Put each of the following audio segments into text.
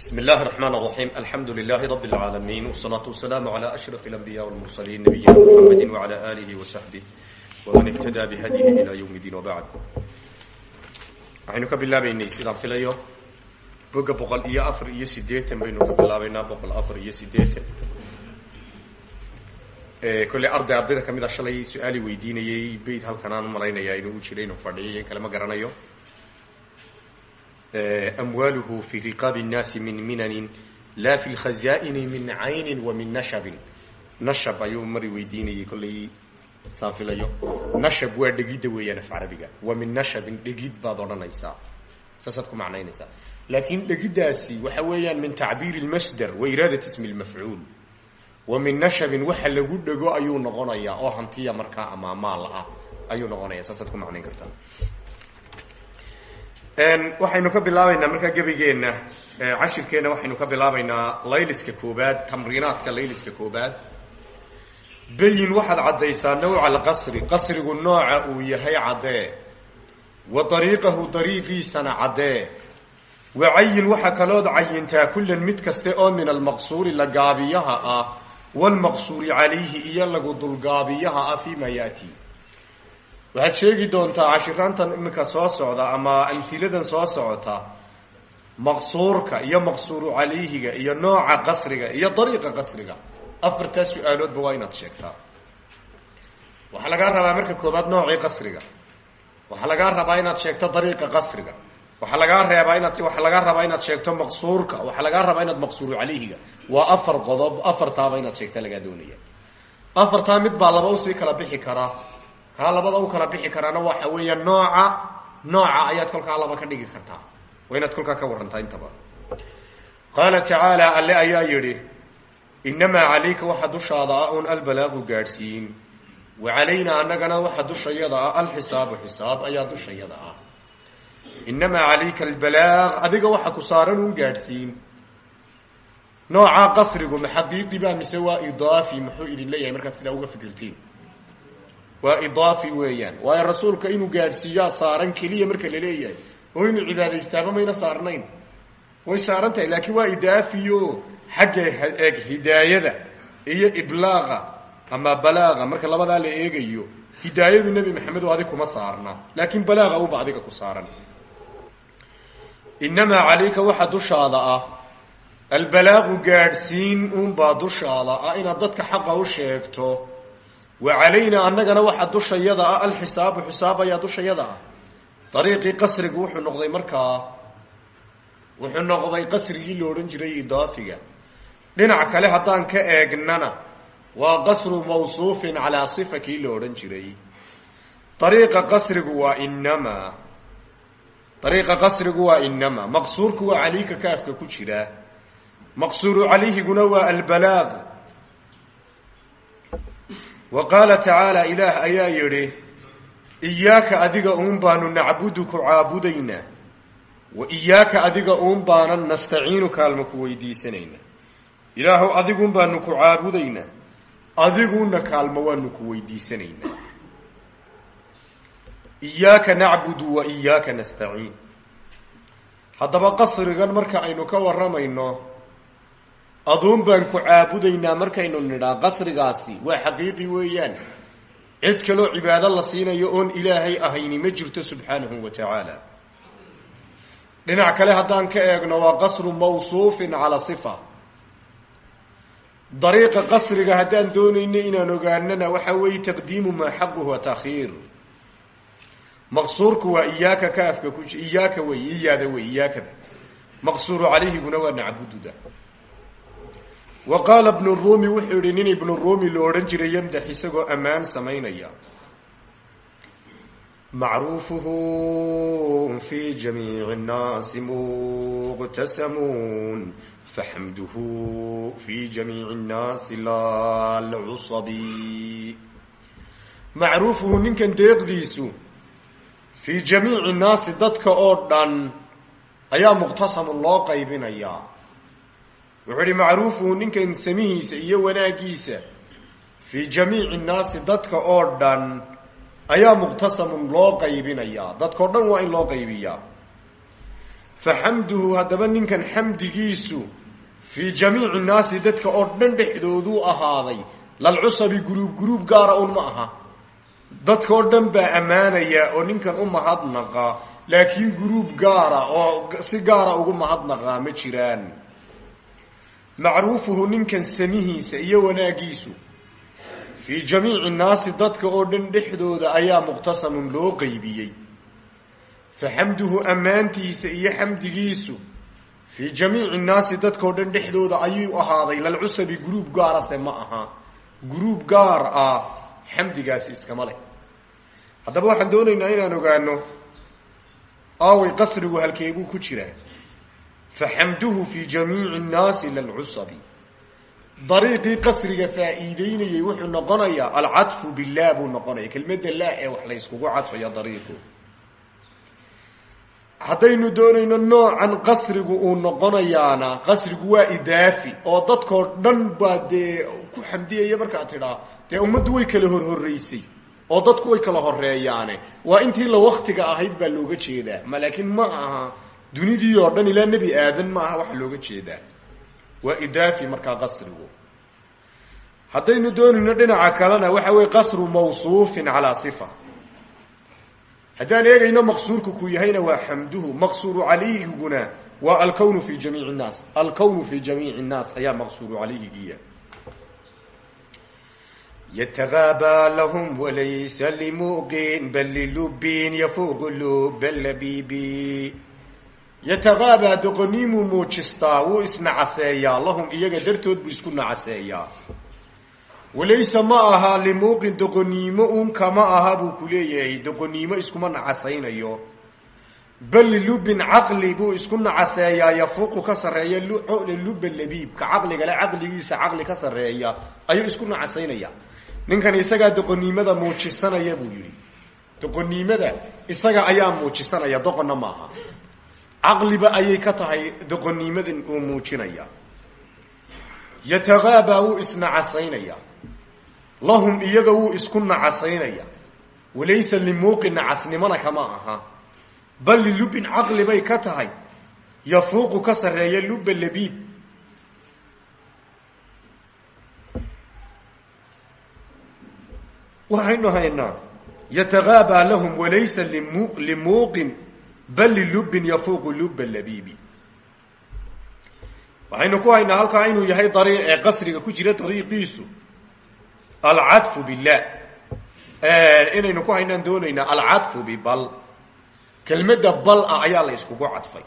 بسم الله الرحمن الرحيم الحمد لله رب العالمين والصلاة والسلام على أشرف الأنبياء والمرسلين نبينا محمد وعلى آله وصحبه ومن اهتدى بهديه إلى يوم الدين وبعد waxaynu ka bilaabaynay sidaan filayo boga boqol iyo afar iyo sideetan baynu ka bilaabaynaa boqol afar iyo sideetan kolley arday ardayda kamid a shalay su-aali weydiinayay beyt halkan aan umalaynaya inuu u jiray inuu fadhiyay in kale ma garanayo amwaaluhu fi riqaabi الnaasi min minanin la fi lkhaza'ini min cayni wa min nashabin nashab ayuu mari weydiinayay kolley saan filayo nashab waa dhegidda weeyaan af carabiga wa min nashabin dhegid baad odhanaysaa saasaad ku macnaynaysaa laakiin dhegiddaasi waxa weeyaan min tacbiir اlmasdar wa iraadat ismi اlmafcuul wa min nashabin waxa lagu dhego ayuu noqonayaa oo hantiya markaa ama maal ah ayuu noqonaya saasaad ku macnayn kartaa waxaynu ka bilaabaynaa markaa gebigeenna cashirkeenna waxaynu ka bilaabaynaa layliska koobaad tamriinaadka layliska koobaad. Bayin waxaad caddaysaa nawca alqasri qasrigu nooca uu yahay caddee wa dariiqahu dariiqiisana caddee wa cayin waxaa kalood cayintaa kullan mid kaste oo min almaqsuuri la gaabiyaha ah waalmaqsuuri calayhi iyo lagu dulgaabiyaha ah fii ma yaati waxaad sheegi doontaa cashiraantan iminka soo socda ama amhiladan soo socota maqsuurka iyo maqsuuru calayhiga iyo nooca qasriga iyo dariiqa qasriga. Afartaa su'aaloodba waa inaad sheegtaa. Waxaa lagaa rabaa marka koobaad noocii qasriga. Waxaa lagaa rabaa inaad sheegto dariiqa qasriga. Waxaa lagaa reebaa inaad waxaa lagaa rabaa inaad sheegto maqsuurka. Waxaa lagaa rabaa inaad maqsuuru calayhiga waa afar qodob afartaaba inaad sheegta lagaa doonaya. Afartaa mid baa laba u sii kala bixi karaa kaa labada u kala bixi karaana waxa weeya nooca nooca ayaad kolkaa laba ka dhigi kartaa. Waa inaad kolkaa ka warantaa intaba. Qaala tacaala alle ayaa yidhi inamaa calayka waxa dushaada ah un albalaagu gaadhsiin. Wa calaynaa annagana waxa dushayada ah alxisaabu xisaab ayaa dushayada ah. Inamaa calayka albalaaq adiga waxa ku saaran un gaadhsiin. Noocaa qasrigu ma xaqiiqi ba mise waa idaafi muxuu idin leeyahay markaad sidaa uga fikirtiin waa idaafi weeyaan. Waayo rasuulka inuu gaadhsiiyaa saaran keliya marka la leeyahay. Oo inuu cibaadaystaaba mayna saarnayn. Way saaran tahay laakiin waa idaafiyo xagga eeg hidaayada iyo iblaaqa ama balaaqa marka labadaa la eegayo hidaayadu nebi maxamed oo adig kuma saarna. Laakiin balaaqa uba adiga ku saaran. Inamaa calayka waxa dushaada ah. Albalaaqu gaadhsiin unbaa dushaada ah. Inaad dadka xaqa u sheegto wa calaynaa annagana waxa dushayada ah alxisaabu xisaab ayaa dushayada ah. Dariiqii qasrigu wuxuu noqday markaa wuxuu noqday qasrigii la odhan jiray idaafiga dhinac kale haddaan ka eegnana waa qasru mawsuufin calaa sifa kii la odhan jiray. Dariiqa qasrigu waa inamaa dariiqa qasrigu waa inamaa maqsuurku waa calayka kaafka ku jira. Maqsuuru calayhiguna waa albalaaq wa qaala tacaala ilaah ayaa yidhi iyaaka adiga uun baanu nacbudu ku caabudaynaa wa iyaaka adiga uun baanan nastaciinu kaalma ku weydiisanayna ilaahow adiguun baanu ku caabudaynaa adiguuna kaalmo waanu ku weydiisanaynaa. Iyaaka nacbudu wa iyaaka nastaciin. Haddaba qasrigan marka aynu ka warramayno aduun baan ku caabudaynaa markaynu nidhaa qasrigaasi. Waa xaqiiqi weeyaan. Cid kaloo cibaado la siinayo oon ilaahay ahayni ma jirto subxaanahu wa tacaala. Dhinac kale haddaan ka eegno waa qasru mawsuufin calaa sifa. Dariiqa qasriga haddaan doonayno inaan ogaanana waxa weeye taqdiimu maa xaquhu takhiir. Maqsuurku waa iyaaka kaafka ku iyaaka wey iyaada wey iyaakada. Maqsuuru calayhiguna waa nacbududa wa qaala bnu ruumi wuxuu yihi nin ibnu ruumi la odhan jiray yamdax isagoo ammaan samaynaya. Macruufuhu fi jamiici nnaasi muqtasamuun faxamduhu fi jamiici nnaasi lalcusabi macruufuhu ninkan deeqdiisu fii jamiici nnaasi dadka oo dhan ayaa muqtasamun loo qaybinayaa wuxuu ihi macruufuhu ninkan samihiisa iyo wanaagiisa fii jamiici nnaasi dadka oo dhan ayaa muqtasamun loo qaybinayaa. Dadkao dhan waa in loo qaybiyaa. Fa xamduhu haddaba ninkan xamdigiisu fii jamiici nnaasi dadka oo dhan dhexdooduu ahaaday. Lalcusabi guruub guruub gaara un ma aha. Dadka oo dhan baa ammaanaya oo ninkan u mahadnaqa laakiin guruub gaara oo si gaara ugu mahadnaqaa ma jiraan macruufuhu ninkan samihiisa iyo wanaagiisu. Fii jamiici nnaasi dadka oo dhan dhexdooda ayaa muqtasamun loo qeybiyey fa xamduhu ammaantiisa iyo xamdigiisu fii jamiici nnaasi dadkao dhan dhexdooda ayuu ahaaday lalcusabi guruub gaarase ma aha. Guruub gaar ah xamdigaasi iskama leh. Haddaba waxaan doonaynaa inaan ogaano aaway qasrigu halkeebuu ku jiraa fa xamduhu fii jamiici nnaasi lalcusabi dariiqii qasriga faa'iideynayay wuxuu noqonayaa alcadfu billah buu noqonaya kelmadda laa ee wax la yskugu cadfaya dariiqu haddaynu doonayno noocan qasrigu uu noqonayaana qasrigu waa idaafi oo dadkoo dhan baa dee ku xamdiyaya markaad tidhaa dee ummaddu way kala horhoreysay oo dadku way kala horeeyaane waa intii la waktiga ahayd baa looga jeedaa ma laakiin ma aha dunidii oo dhan ilaa nebi aadan ma aha waxa looga jeedaa. Waa idaafi markaa qasrigu. Haddaynu doonayno dhinaca kalena waxa weye qasru mawsuufin calaa sifa. Haddaan eegayno maqsuurku ku yahayna waa xamduhu maqsuuru calayhiguna waa alkownu fi jamiici nnaas. Alkownu fi jamiici nnaas ayaa maqsuuru calayhigiya yatagaabaa lahum walaysa limuqin bal lilubin yafuuqu luba labibi yatagaabaa doqoniimuu muujistaa wuu isnacaseeyaa lahum iyaga dartood buu isku nacaseeyaa walayse ma aha limuuqin doqoniimo unka ma aha buu ku leeyahay doqoniimo iskuma nacasaynayo bal lilubin caqli buu isku nacaseeyaa yafuuqu ka sarreeya luba labiibka caqligale caqligiisa caqli ka sarreeya ayuu isku nacasaynaya ninkan isagaa doqoniimada muujisanaya buu yihi doqoniimada isaga ayaa muujisanaya doqonna maaha caqliba ayay ka tahay doqoniimadan uu muujinaya. Yatagaabaa wuu isnacasaynaya. Lahum iyaga wuu isku nacasaynaya. Walaysa limuuqin nacasnimona kama aha. Bal lilubin caqli ka tahay. Yafuuqu ka sarreeya luba labiib waxaynu haynaa. Yatagaabaa lahum walaysa limuuqin bal lilubin yafuuqu luba labiibi. Waxaynu ku haynaa halkaa inuu yahay dariiq ee qasriga ku jira dariiqiisu alcadfu billah. Inaynu ku haynaan doonaynaa alcadfu bibal. Kelmadda bal ah ayaa la iskugu cadfay.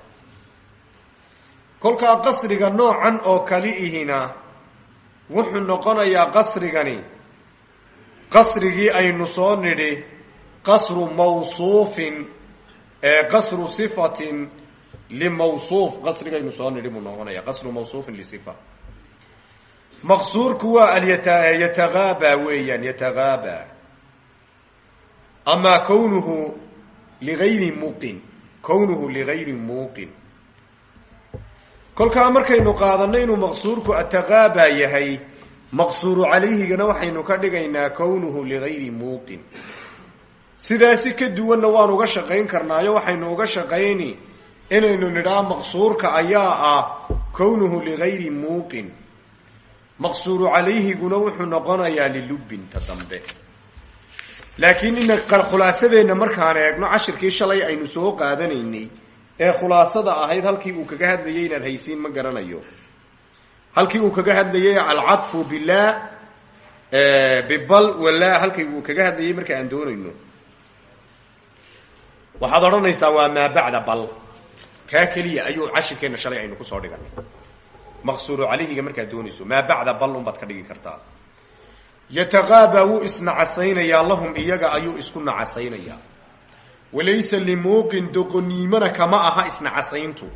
Kolkaa qasriga noocan oo kali ihina wuxuu noqonayaa qasrigani qasrigii aynu soo nidhi qasru mawsuufin qasru sifatin limawsuuf qasrigaynu soo nidhi buu noqonaya. Qasru mawsuufin lisifa maqsuurku waa alyatagaaba weeyaan yatagaaba amaa kownuhu ligayri muuqin. Kownuhu ligayri muuqin. Kolkaa markaynu qaadanno inuu maqsuurku atagaaba yahay maqsuuru calayhigana waxaynu ka dhigaynaa kownuhu ligayri muuqin sidaasi ka duwanna waan uga shaqayn karnaayo waxaynu uga shaqayni inaynu nidhaa maqsuurka ayaa ah kownuhu ligayri muuqin. Maqsuuru calayhiguna wuxuu noqonayaa lilubinta dambe. Laakiin ina khulaasadeenna markaan eegno cashirkii shalay aynu soo qaadanaynay ee khulaasada ahayd halkii uu kaga hadlayay inaad haysiin ma garanayo. Halkii uu kaga hadlayay alcadfu billah bibal walaa halkii uu kaga hadlayay marka aan doonayno waxaad odhanaysaa waa maa bacda bal. Kaa keliya ayuu cashirkeenna shalay aynu ku soo dhiganay maqsuuru calayhiga markaad doonayso maa bacda bal unbaad ka dhigi kartaa. Yatagaabaa wuu isnacasaynayaa lahum iyaga ayuu isku nacasaynayaa. Walaysa limuuqin doqoniimona kama aha isnacasayntu.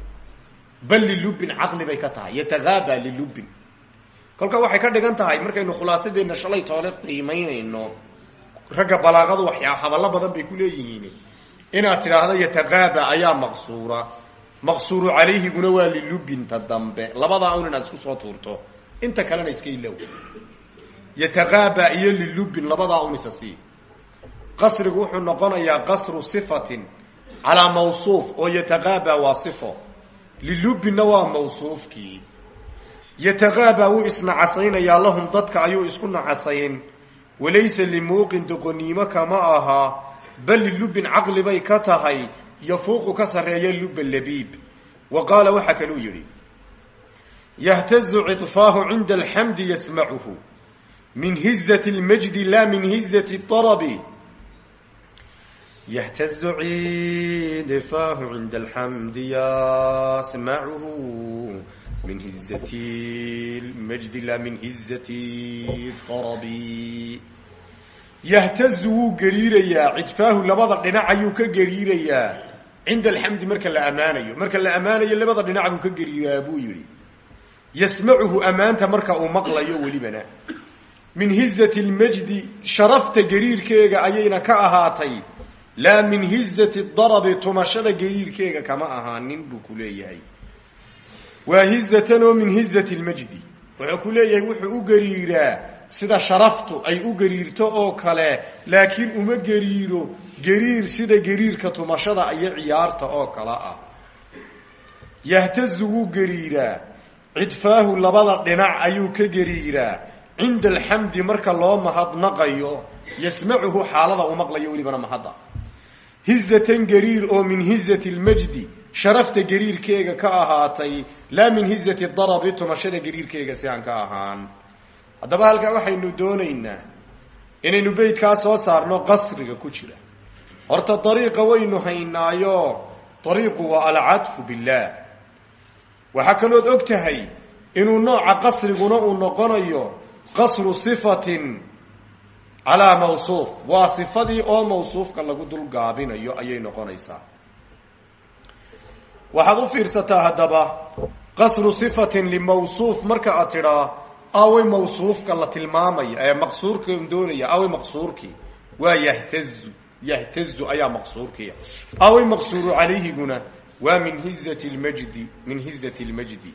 Bal lilubin caqli bay ka tahay. Yatagaabaa lilubin. Kolka waxay ka dhigan tahay markaynu khulaasadeenna shalay toole qiimaynayno. Ragga balaaqadu waxyaa hadallo badan bay ku leeyihiin inaad tidhaahdo yatagaaba ayaa maqsuura. Maqsuuru calayhiguna waa lilubinta dambe. Labadaa un inaad isku soo tuurto. Inta kalena iska ilow. Yatagaaba iyo lilubin labadaa un isa sii. Qasrigu wuxuu noqonayaa qasru sifatin calaa mawsuuf oo yatagaaba waa sifo. Lilubinna waa mawsuufkii yataqaabaa wuu isnacasaynayaa lahum dadka ayuu isku nacasayn. Walaysa limuuqin doqoniimo kama ahaa bal lilubin caqli bay ka tahay yafuuqu ka sarreeya luba labiib wa qaala waxaa kaluu yidhi yahtazu ciطfaahu cinda alxamdi yasmacuhu min hizati اlmajdi la min hizati اطarabi yahtazu ciطfaahu cinda alxamdi yasmacuhu min hizati lmajdi la min hizati طarabi yahtazu wuu gariirayaa. Cidfaahu labada dhinac ayuu ka gariirayaa. Cinda alxamdi marka la ammaanayo marka la ammaanayo labada dhinac buu ka gariiraa buu yidhi. Yasmacuhu ammaanta marka uu maqlayo welibana. Min hizati lmajdi sharafta gariirkeega ayayna ka ahaatay. Laa min hizati darabi tumashada gariirkeega kama ahaanin buu ku leeyahay. Waa hizatan oo min hizati lmajdi wuxuu ku leeyahay wuxuu u gariiraa sida sharaftu ay u gariirto oo kale laakiin uma gariiro. Gariir sida gariirka tumashada iyo ciyaarta oo kale ah. Yahtazu wuu gariiraa cidfaahu labada dhinac ayuu ka gariiraa cinda alxamdi marka loo mahadnaqayo yasmacuhu xaalada uu maqlayo welibana mahadda. Hizatan gariir oo min hizati lmajdi sharafta gariirkeega ka ahaatay laa min hizati darabi tumashada gariirkeega si aan ka ahaan haddaba halkaa waxaynu doonaynaa inaynu beydkaa soo saarno qasriga ku jira. Horta dariiqa waynu haynaayo dariiqu waa alcadfu billaah waxaa kalood og tahay inuu nooca qasriguna uu noqonayo qasru sifatin calaa mawsuuf. Waa sifadii oo mawsuufka lagu dul gaabinayo ayay noqonaysaa. Waxaad u fiirsataa haddaba qasru sifatin limawsuuf marka aad tidhaa away mawsuufka la tilmaamaya ee maqsuurkan doonaya away maqsuurkii. Waa yahtazu yahtazu ayaa maqsuurkiia away maqsuuru calayhiguna waa min hizati lmajdi min hizati lmajdi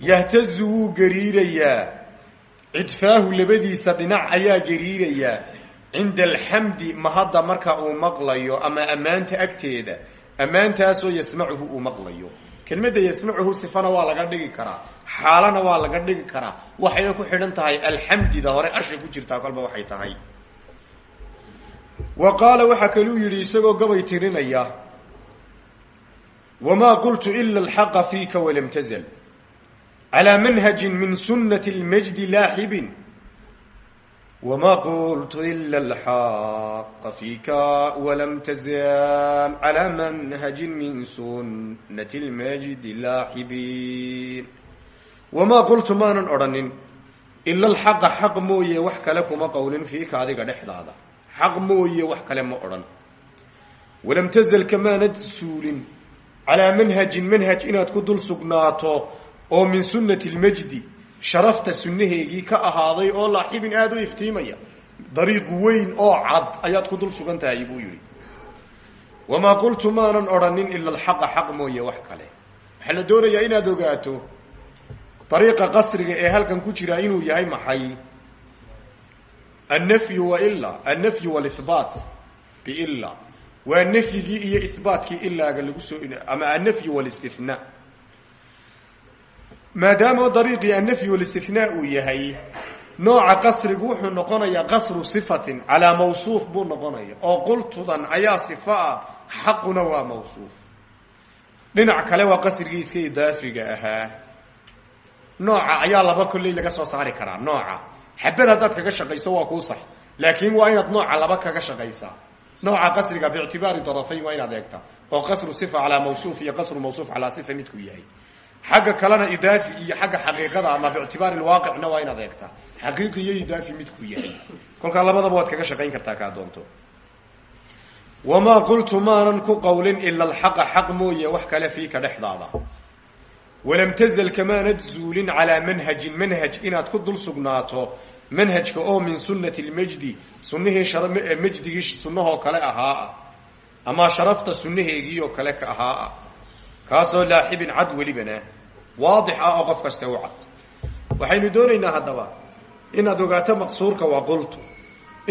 yahtazu wuu gariirayaa. Cidfaahu labadiisa dhinac ayaa gariirayaa. Cinda alxamdi mahadda marka uu maqlayo ama ammaanta agteeda ammaantaasoo yasmacuhu uu maqlayo kelmadda yasmacuhu sifana waa laga dhigi karaa xaalana waa laga dhigi karaa. Waxayna ku xidhan tahay alxamdida hore asha ku jirtaa kolba waxay tahay. Wa qaala waxaa kaluu yidhi isagoo gabay tirinaya wamaa qultu ila alxaqa fiika walam tazal calaa manhajin min sunnati lmajdi laaxibin wma qultu ila alxaqa fiika walam tazal calaa manhajin min sunnati lmajdi laaxibin wamaa qultu maanan odhanin ila alxaqa xaq mooye wax kale kuma qowlin fiika adiga dhexdaada xaq mooye wax kale ma odhan walam tazal kamaanad suulin calaa manhajin manhaj inaad ku dul sugnaato oo min sunnati lmajdi sharafta sunnaheegii ka ahaaday oo laaxibin aada u iftiimaya dariiq weyn oo cad ayaad ku dul sugan tahay buu yidhi. Wamaa qultu maanan odhanin ila alxaqa xaq mooye wax kale. Waxaa la doonayaa inaad ogaato dariiqa qasriga ee halkan ku jiraa inuu yahay maxay? Annafyu wa ila annafyu walihbaat biila waa nafyigii iyo ihbaatkii ilaaga lagu soo ama annafyu walistinaa maadaama dariiqii annafyi walistinaa uu yahay nooca qasrigu wuxuu noqonayaa qasru sifatin calaa mawsuuf buu noqonaya oo qultudan ayaa sifa ah xaquna waa mawsuuf. Dhinac kale waa qasrigii iska idaafiga ahaa. Nooca ayaa laba kolley laga soo saari karaa nooca. Xabad haddaad kaga shaqayso waa kuu sax laakiin waa inaad nooca laba kaga shaqaysaa. Nooca qasriga biictibaari darafayn waa inaad eegtaa oo qasru sifa calaa mawsuuf iyo qasru mawsuuf calaa midkuu yahay xagga kalena idaafi iyo xagga xaqiiqada ama biictibaari lwaaqicna waa inaad eegtaa xaqiiqi iyo idaafi midkuu yahay. Kolkaa labadaba waad kaga shaqayn kartaa kaa doonto wamaa qultu maanan ku qowlin ila alxaqa xaq mooye wax kale fiika dhexdaada. Walam tazal kamaanad zuulin calaa manhajin manhaj inaad ku dul sugnaato manhajka oo min sunnati lmajdi sunnihii majdigii sunnahoo kale ahaa ah ama sharafta sunnaheegii oo kale ka ahaa ah kaasoo laaxibin cad welibana waadix ah oo qof kasta u cad. Waxaynu doonaynaa haddaba inaad ogaato maqsuurka waa qultu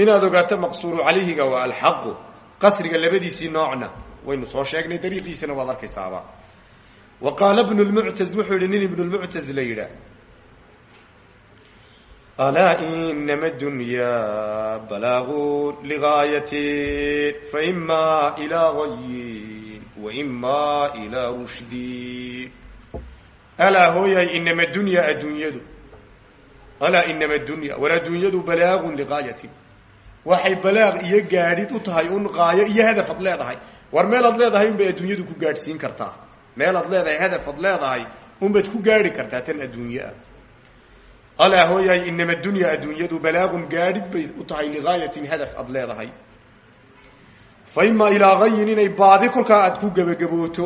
inaad ogaato maqsuuru calayhiga waa alxaqu qasriga labadiisii noocna waynu soo sheegnay dariiqiisana waad arkaysaaba. Wa qaala bnu lmuctaz wuxuu yihi nin ibnu lmuctaz la yidhaah alaa inama dunyaa balaagun ligaayatin faima ilaa gayin waima ilaa rushdin alaa hooyahay inama dunyaa adduunyadu alaa inama dunya war adduunyadu balaagun ligaayatin waxay balaaq iyo gaadhid u tahay un qaayo iyo hadafad leedahay war meelaad leedahay unbay adduunyadu ku gaadhsiin kartaa meelaad leedahay hadafad leedahay unbaad ku gaadhi kartaa tan adduunyaa alaa hooyahay inama dunya adduunyadu balaagun gaadhid bay u tahay ligaayatin hadaf aad leedahay fa ima ilaa gayin inay baadi kolkaa aad ku gebagabooto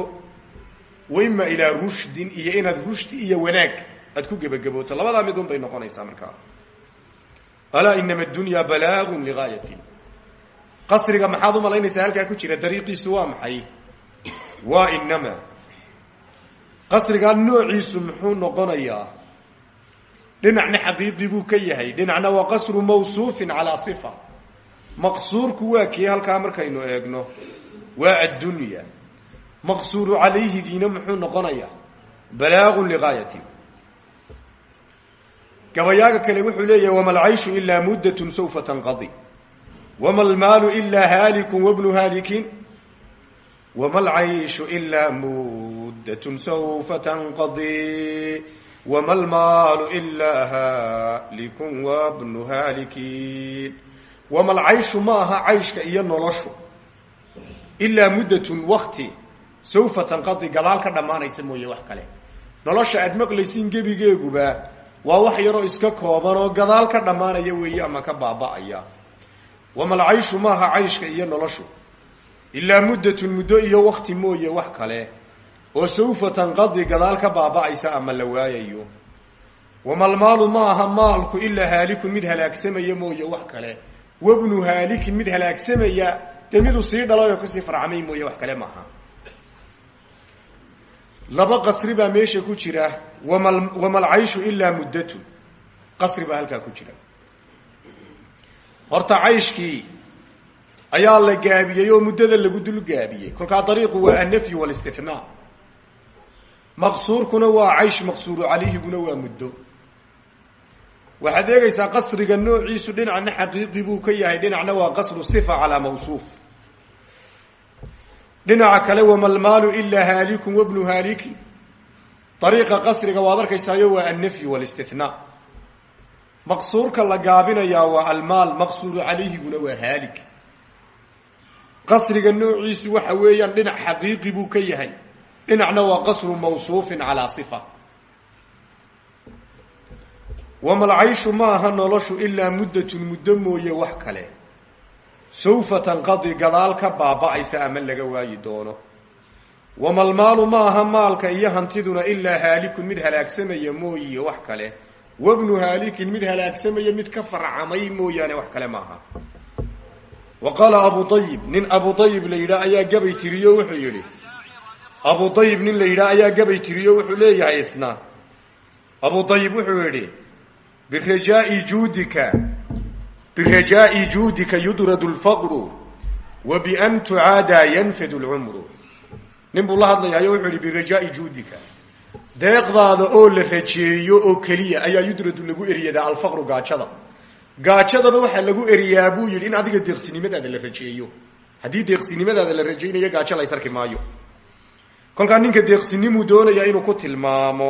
wa ima ilaa rushdin iyo inaad rushdi iyo wanaag aad ku gebagabooto labadaa mid un bay noqonaysaa markaa alaa inama dunya balaagun ligaayatin qasriga maxaad u malaynaysaa halkaa ku jira dariiqiisu waa maxay waa inama qasrigaa noociisu muxuu noqonayaa dhinacna xaqiiqi buu ka yahay dhinacna waa qasru mawsuufin calaa sifa maqsuurku waa kii halkaa markaynu eegno waa addunya. maqsuuru calayhigiina muxuu noqonayaa balaagun ligaayatin gabayaaga kale wuxuu leeyahay wama alcayshu ilaa muddatun sawfa tanqadi. Wama almaalu ilaa haalikun wabnu haalikin wama alcayshu ilaa muddatun sawfa tanqadi. Wama almaalu ilaa haalikun wabnu haalikin wama alcayshu ma aha cayshka iyo noloshu ilaa muddatun wakti sawfa tanqadi gadaal ka dhammaanaysa mooye wax kale. Nolosha aad maqlaysiin gebigeeguba waa wax yaroo iska kooban oo gadaal ka dhammaanaya weeye ama ka baaba'aya. wamalcayshu maaha cayshka iyo noloshu ilaa muddatun muddo iyo wakti mooye wax kale oo sawfa tanqadi gadaal ka baaba'aysa ama la waayayo. wamalmaalu ma aha maalku ilaa haalikun mid halaagsamaya mooye wax kale wabnu haalikin mid halaagsamaya dee miduu sii dhalay oo ka sii farcamay mooye wax kale maaha. Laba qasri baa meesha ku jira wama wamalcayshu ilaa muddatun qasri baa halkaa ku jira. Horta cayshkii ayaa la gaabiyey oo muddada lagu dul gaabiyey. Kolkaa dariiqu waa annafyu walistinaa maqsuurkuna waa caysh maqsuuru calayhiguna waa muddo waxaad eegaysaa qasriga noociisu dhinacna xaqiiqi buu ka yahay. Dhinacna waa qasru sifa calaa mawsuuf. Dhinaca kale wamalmaalu ilaa haalikun wabnu haalikin dariiqa qasriga waad arkaysaayo waa annafyu walistinaa maqsuurka la gaabinayaa waa almaal maqsuuru calayhiguna waa haalik. Qasriga noociisu waxa weeyaan dhinac xaqiiqi buu ka yahay. Dhinacna waa qasru mawsuufin calaa sifa wamalcayshu ma aha noloshu ilaa muddatun muddo mooye wax kale sawfa tanqadi gadaal ka baaba'aysa ama laga waayi doono wamalmaalu ma aha maalka iyo hantiduna ilaa haalikun mid halaagsamaya mooye wax kale wabnu haalikin mid halaagsamaya mid ka farcamay mooyaane wax kale maaha wa qaala abu ayib nin abu ayib la yidhaah ayaa gabay tiriyo wuxuu yidhi abu ayib nin la yidhaah ayaa gabay tiriyo wuxuu leeyahay isna abu ayib wuxuu yidhi birajaai juudika birajaai juudika yudradu lfaqru wa bian tucaadaa yanfadu lcumru nin buu la hadlayaayo wuxuu yihi birajaai juudika deeqdaada oo la rajeeyo oo keliya ayaa yudradu lagu eryadaa alfaqru gaajada gaajadaba waxaa lagu eriyaa buu yidhi in adiga deeqsinimadaada la rajeeyo haddii deeqsinimadaada la rajaynayo gaajo la ysarki maayo kolkaa ninka deeqsinimuu doonayaa inuu ku tilmaamo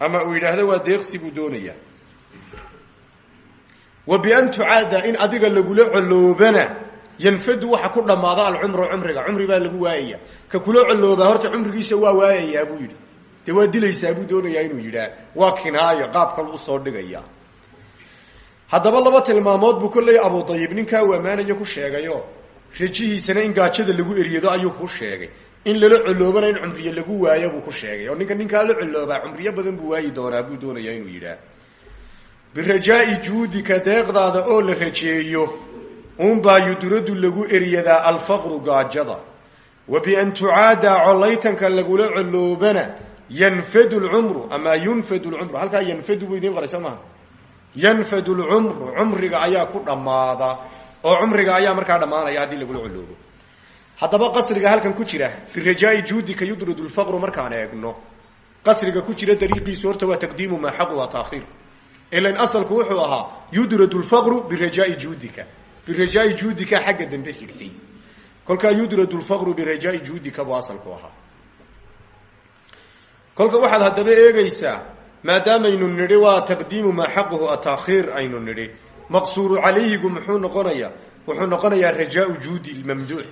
ama uu yidhaahdo waa deeqsi buu doonayaa wa bian tucaada in adiga lagula coloobana yanfadu waxa ku dhammaada alcumru cumriga. Cumri baa lagu waayaya ka kula coloobaa horta cumrigiisa waa waayayaa buu yidhi. Dee waa dilaysaa buu doonayaa inuu yidhaah waa kinaayo qaabkan u soo dhigaya haddaba laba tilmaamood buu kolley abu dayib ninkaa uu ammaanayo ku sheegayo rajihiisana in gaajada lagu eryado ayuu ku sheegay. In lala coloobana in cumriye lagu waayo buu ku sheegay. Oo ninka ninkaa la coloobaa cumriyo badan buu waayi doonaa buu doonayaa inuu yidhaah birajaai juudika deeqdaada oo la rajeeyo unbaa yudradu lagu eryadaa alfaqru gaajada. Wa bian tucaadaa collaytanka lagula coloobana yanfadu lcumru ama yunfadu lcumru halkaa yanfadu buu idiin qoray soo maha yanfadu lcumru cumriga ayaa ku dhammaada oo cumriga ayaa markaa dhammaanaya haddii lagula coloobo haddaba qasriga halkan ku jira birajaai juudika yudradu lfaqru markaan eegno. Qasriga ku jira dariiqiisu horta waa taqdiimu maa xaqu waa taakhiir ilan asalku wuxuu ahaa yudradu lfaqru birajaai juudika. Birajaai juudika xagga dambe xigtay. Kolkaa yudradu lfaqru birajaai juudika buu asalku ahaa. Kolka waxaad haddaba eegaysaa maadaamaynu nidhi waa taqdiimu maa xaquhu ataakhiir aynu nidhi. Maqsuuru calayhigu muxuu noqonayaa wuxuu noqonayaa rajaau juudi lmamduux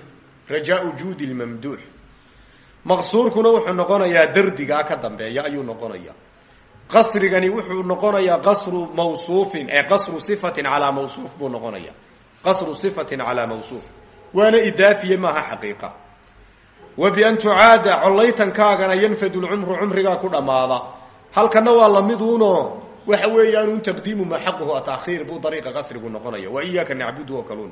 rajaau juudi lmamduux maqsuurkuna wuxuu noqonayaa dardigaa ka dambeeya ayuu noqonayaa qasrigani wuxuu noqonayaa qasru mawsuufin ee qasru sifatin calaa mawsuuf buu noqonaya qasru sifatin calaa mawsuuf. Waana idaafiye maaha xaqiiqa. Wa bian tucaada collaytankaagana yanfadu lcumru cumrigaa ku dhammaada. Halkana waa lamiduuno waxa weeyaanun taqdiimu maa xaquhu ataakhiir buu dariiqa qasrigu noqonaya waa iyaaka nacbudu oo kaluun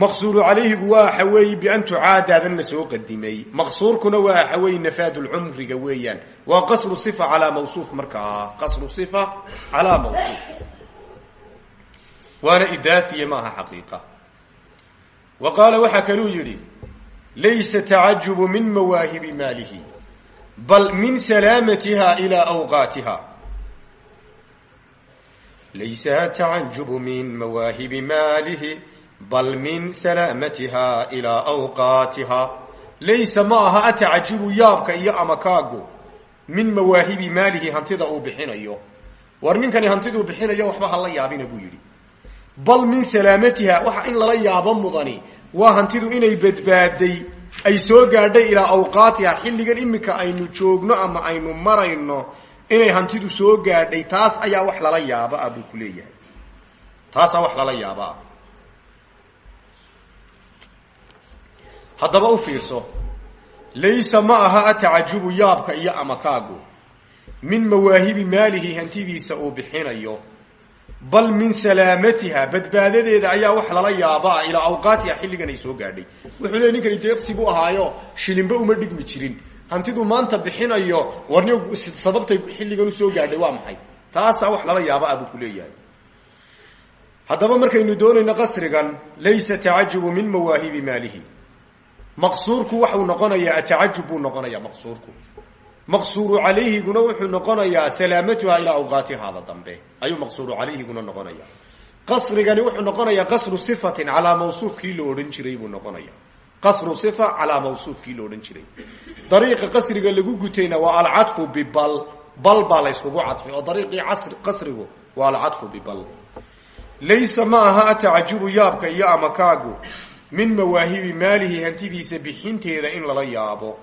maqsuuru calayhigu waa waxa weeye bian tucaadaadan la soo qadimay maqsuurkuna waa waxa weeye nafaadu lcumriga weeyaan waa qasru sifa calaa mawsuuf markaa qasru sifa calaa mawsuuf waana idaafiye maaha xaqiiqa wa qaala waxaa kaluu yidhi laysa tacajubu min mawaahibi maalihi bal min salaamatiha ilaa awqaatiha laysa tacajubu min mawaahibi maalihi bal min salaamatiha ilaa awqaatiha laysa ma aha atacajubu yaabka iyo amakaagu min mawaahibi maalihi hantida uu bixinayo war ninkani hantiduu bixinayo waxba hala yaabina buu yidhi bal min salaamatiha waxa in lala yaabo mudani waa hantidu inay badbaaday ay soo gaadhay ilaa awqaatiha xilligan iminka aynu joogno ama aynu marayno inay hantidu soo gaadhay taas ayaa wax lala yaaba ah buu ku leeyahay taasaa wax lala yaaba haddaba u fiirso laysa ma aha atacajubu yaabka iyo amakaagu. Min mawaahibi maalihi hantidiisa uu bixinayo. Bal min salaamatiha badbaadadeeda ayaa wax lala yaabaa ilaa awqaatiha xilligan ay soo gaadhay. Wuxuu leey ninkani deeqsi buu ahaayo shilinba uma dhigmi jirin. Hantidu maanta bixinayo warni sababtay xilligan u soo gaadhay waa maxay? Taasaa wax lala yaaba ah buu ku leeyahay. Haddaba markaynu doonayno qasrigan laysa tacajubu min mawaahibi maalihi maqsuurku waxau noqonayaa atacajub buu noqonayaa maqsuurku. maqsuuru calayhiguna wuxuu noqonayaa salaamatuha ilaa awqaatihaada dambe. Ayuu maqsuuru calayhiguna noqonaya qasrigani wuxuu noqonayaa qasru sifatin calaa mawsuufkii la odhan jiray buu noqonaya qasru sifa calaa mawsuufkii la odhan jiray. dariiqa qasriga lagu gutayna waa alcadfu bibal. bal baa la yskugu cadfay oo dariiqii qasrigu waa alcadfu bibal. laysa ma aha atacajubu yaabka iyo amakaagu min mawaahibi maalihi hantidiisa bixinteeda in lala yaabo.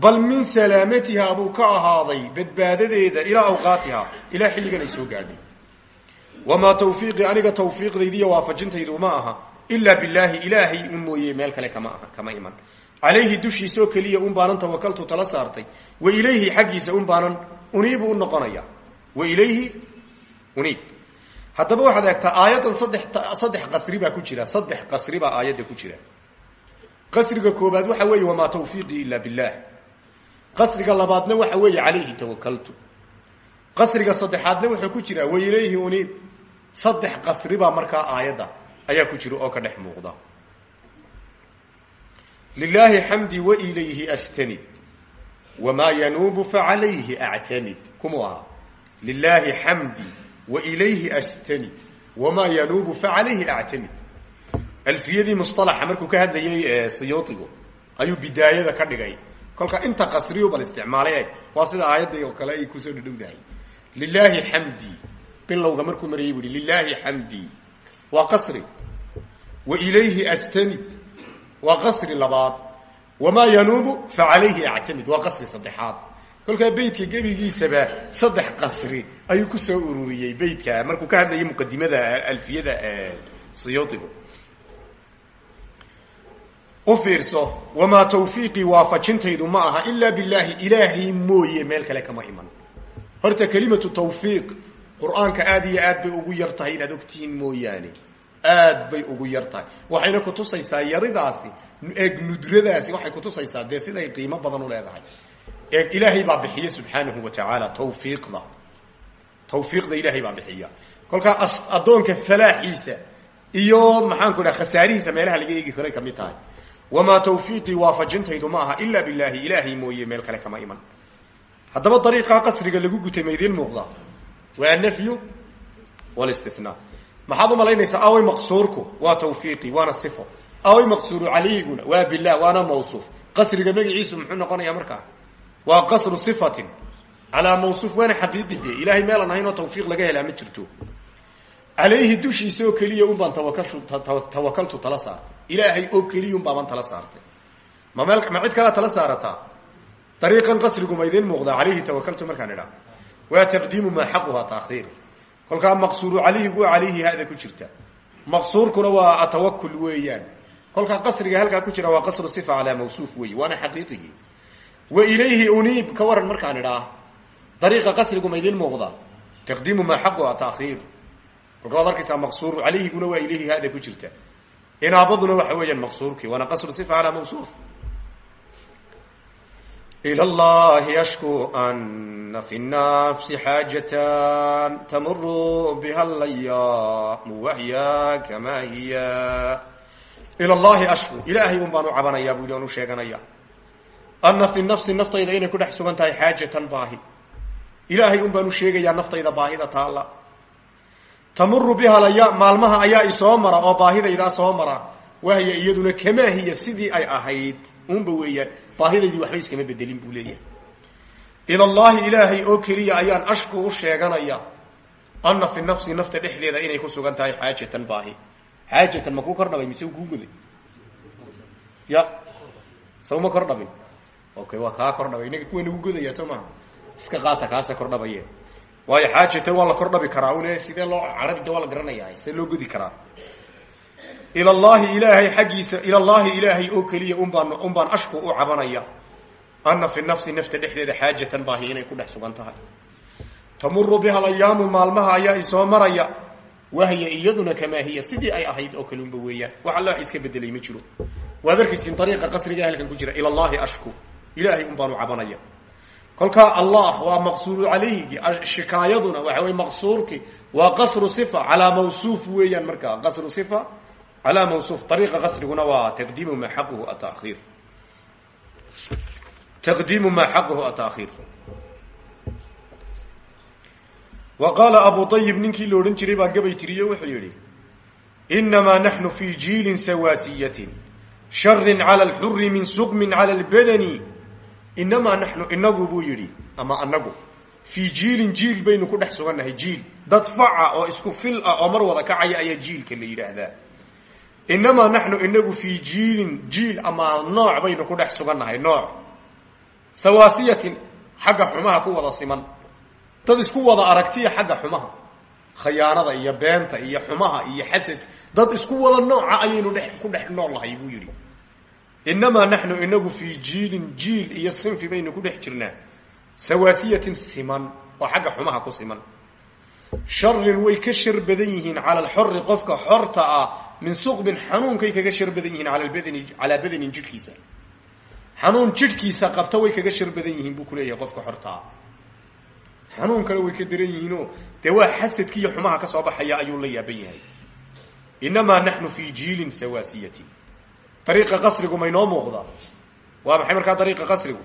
Bal min salaamatiha buu ka ahaaday badbaadadeeda ilaa awqaatiha. Ilaa xilligan ay soo gaadhay. Wamaa tawfiiqii aniga tawfiiqdaydiiyo waafajintaydu ma aha. Ilaa billaahi ilaahay un mooye meel kale kama aha kama iman. Calayhi dushiisaoo keliya un baanan tawakaltu tala saartay. Wa ilayhi xaggiisa un baanan uniibu u noqonaya. Wa ilayhi uniib haddaba waxaad eegtaa aayaddan saddex saddex qasri baa ku jira saddex qasri baa aayadda ku jira. Qasriga koobaad waxa weeye wamaa tawfiiqii ila billah qasriga labaadna waxa weeye calayhi tawakaltu qasriga saddexaadna wuxuu ku jiraa wa ilayhi uniib. Saddex qasri baa markaa aayadda ayaa ku jira oo ka dhex muuqda. Lilaahi xamdii wa ilayhi astanid wamaa yanuubu facalayhi actamid kumuu ahaa lilaahi xamdii wa ilayhi astanid wamaa yanuubu facalayhi actamid alfiyadii musalaxa markuu ka hadlayay siyuuigu ayuu bidaayada ka dhigay. Kolka inta qasriyu bal isticmaalay. Waa sida aayadda oo kale ay ku soo dhadhowdahay. Lilaahi xamdii bilowga markuu marayay bu hi lilaahi xamdii waa qasri. Wa ilayhi astanid waa qasri labaad. Wamaa yanuubu facalayhi actamid waa qasri saddexaad kolkaa beytka gebigiisaba saddex qasri ayuu ku soo ururiyey beytka. Markuu ka hadlayay muqadimada alfiyada siyuuigu u fiirso wamaa tawfiiqii waafajintaydu ma aha ilaa billaahi ilaahay mooye meel kale kama iman. Horta kelimatu tawfiiq qur'aanka aad iyo aad bay ugu yar tahay inaad ogtihiin mooyaane. Aad bay ugu yar tahay. Waxayna kutusaysaa yaridaasi eeg nudradaasi waxay kutusaysaa dee siday qiimo badan u leedahay eeg ilaahay baa bixiya subxaanahu wa tacaala tawfiiqda. Tawfiiqda ilaahay baa bixiya. Kolkaa addoonka falaaxiisa iyo maxaanku dhaha khasaarihiisa meelaha laga eegi karay ka mid tahay. Wamaa tawfiiqii waafajintaydu ma aha ila billaahi ilaahay mooye meel kale kama iman. Haddaba dariiqaa qasriga lagu gutay ma idiin muuqda. Waa anafyu walistinaa maxaad u malaynaysaa away maqsuurku waa tawfiiqi waana sifo. Away maqsuuru calayhiguna waa bilah waana mawsuuf. Qasriga magaciisu muxuu noqonayaa waa qasru sifatin. Calaa mawsuuf waana xaqiiqi dee ilahay meelan ahayn oo tawfiiq laga helaa ma jirto. Calayhi dushiisa oo keliya un baan tawakaltu tala saartay. Ilaahay oo keliya un baaban tala saartay. Ma meel ma cid kalea tala saarataa dariiqan qasrigu ma idiin muuqdaa calayhi tawakaltu markaan idhaa waa taqdiimu maa xaquha taakhiir kolkaa maqsuuru calayhigu calayhi hada ku jirta. Maqsuurkuna waa atawakul weeyaan. Kolkaa qasriga halkaa ku jira waa qasru sifa calaa mawsuuf weeye waana xaqiiqigii wa ilayhi uniib ka waran markaan idhaa dariiqa qasrigu ma idiin muuqdaa taqdiimu maa xaquha taakhiir kolka waad arkaysaa maqsuuru calayhiguna waa ilayhi hada ku jirta inaabaduna waxa weeyaan maqsuurkii waana qasru sifa calaa mawsuuf إلى الله يشكو أن في النفس حاجة تمر بها الأيام وهي كما هي إلى الله أشكو إلهي أنبانو anna fi nafsi naftayda inay ku dhex sugan tahay xaajatan baahi ilaahay un baan u sheegayaa naftayda baahida taalla tamuru biha laya maalmaha ayaa isoo mara oo baahidaydaa soo mara wahya iyaduna kamaa hiya sidii ay ahayd unba weeyaan baahidaydii waxba iskama bedelin buu leeyahay ilallaahi ilaahay oo keliya ayaan ashku u sheeganaya anna fi nafsi nafta dhexdeeda inay ku sugan tahay xaajatan baahi xaajatan ma kuu kordhabay mise u kuu ya sawma kordhabin okay waa kaa kor dhabay inaga kuwa nagu godaya soo iska qaata kaasa kor dhabaye waayo xaajatan waa la kor dhabi karaa. Une sidee loo carabida waa la garanaya see loo godi karaa? Ila allahi ilaahay xaggiisa ila allahi ilaahay oo keliya unbaan un baan ashku u cabanaya. Ana fi nafsi nafta dhexdeeda xaajatan baahi inay ku dhex sugan tahay. Biha alayaamu maalmaha ayaa isoo maraya. Wahya iyaduna kamaa hiya. Sidii ay ahayd oo kalunba weeyaan. Wax iska bedelay ma jiro. Waad arkaysin ariiqa qasriga halkan ku jira. Ila allahi ashku ilaahay un baanu cabanaya. Kolkaa allah waa maqsuuru calayhigii shikaayaduna waxa wey maqsuurkii waa qasru sifa calaa mawsuuf weeyaan markaa qasru sifa calaa mawsuuf ariiqa qasriguna waa taqdiimu maa xaquhu ataakhiir taqdiimu maa xaquhu ataakhiir wa qaala abu ayib ninkii la jiray baa gabay tiriyo wuxuu yidhi inamaa naxnu fii jiilin sawaasiyatin shari calى alxuri min suqmin calى lbadani inamaa naxnu inagu buu yidhi ama anagu fii jiilin jiil baynu ku dhex sugannahay jiil dad faca oo isku fil oo mar wada kacaya ayaa jiilka la yidhaahdaa inamaa naxnu inagu fi jiilin jiil ama nooc baynu ku dhex sugannahay nooc sawasiyatin xagga xumaha ku wada siman dad isku wada aragtiya xagga xumaha khayaanada iyo beenta iyo xumaha iyo xasad dad isku wada nooca ayaynu dhex ku dhex nool buu yidhi inamaa naxnu inagu fii jiilin jiil iyo sinfi baynu ku dhex jirnaa sawaasiyatin siman oo xagga xumaha ku siman sharin way ka shar badan yihiin cala alxori qofka xorta ah min suqbin xanuunkay kaga shar badan yihiin ala badani calaa badanin jidhkiisa xanuun jidhkiisa qabta way kaga shar badan yihiin buu kuleeyahay qofka xorta ah xanuun kale way ka daran yihiinoo dee waa xasadki xumaha ka baxaya ayuu la yaaban yahay inamaa naxnu fii jiilin sawaasiyatin dariiqa qasrigu maynoo muuqdaa waa maxay markaa dariiqa qasrigu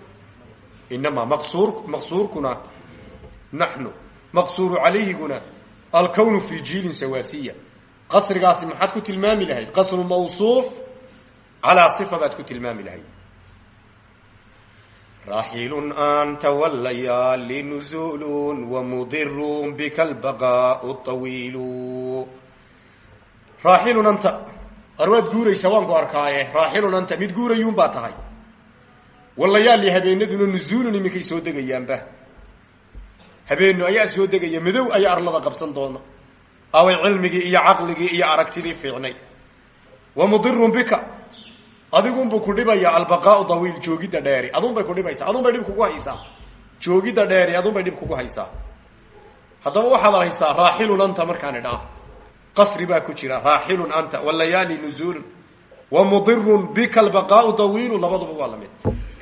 inamaa maqsuur maqsuurkuna naxnu maqsuuru calayhiguna alkownu fi jiilin sawaasiya qasrigaasi maxaad ku tilmaami lahayd qasru mawsuuf calaa sifa baad ku tilmaami lahayd raxilun anta walayaali nuzuulun wamudirun bika albaqaau tawiilu raaxilun anta ar waad waan ku arkaaye raaxilun anta mid guurayuun baa tahay. Walayaali habeenaduna nuzuulun iminkay soo degayaanba. Habeenu ayaa soo degaya madow ayaa arlada qabsan doona away cilmigii iyo caqligii iyo aragtidii fiicnay. Wa mudirun bika adigunbuu ku dhibaya albaqaau dawiil joogidda dheeri. Adunbay ku dhibaysaa adunbay dhib kugu haysaa. Joogidda dheeri adunbay dhib kugu haysaa. Haddaba waxaad haysaa raaxilun anta markaan idhaa qasri baa ku jira raaxilun anta walayaali nuzuulun wa mudirun bika albaqaau dawiilu labaduba waa la mid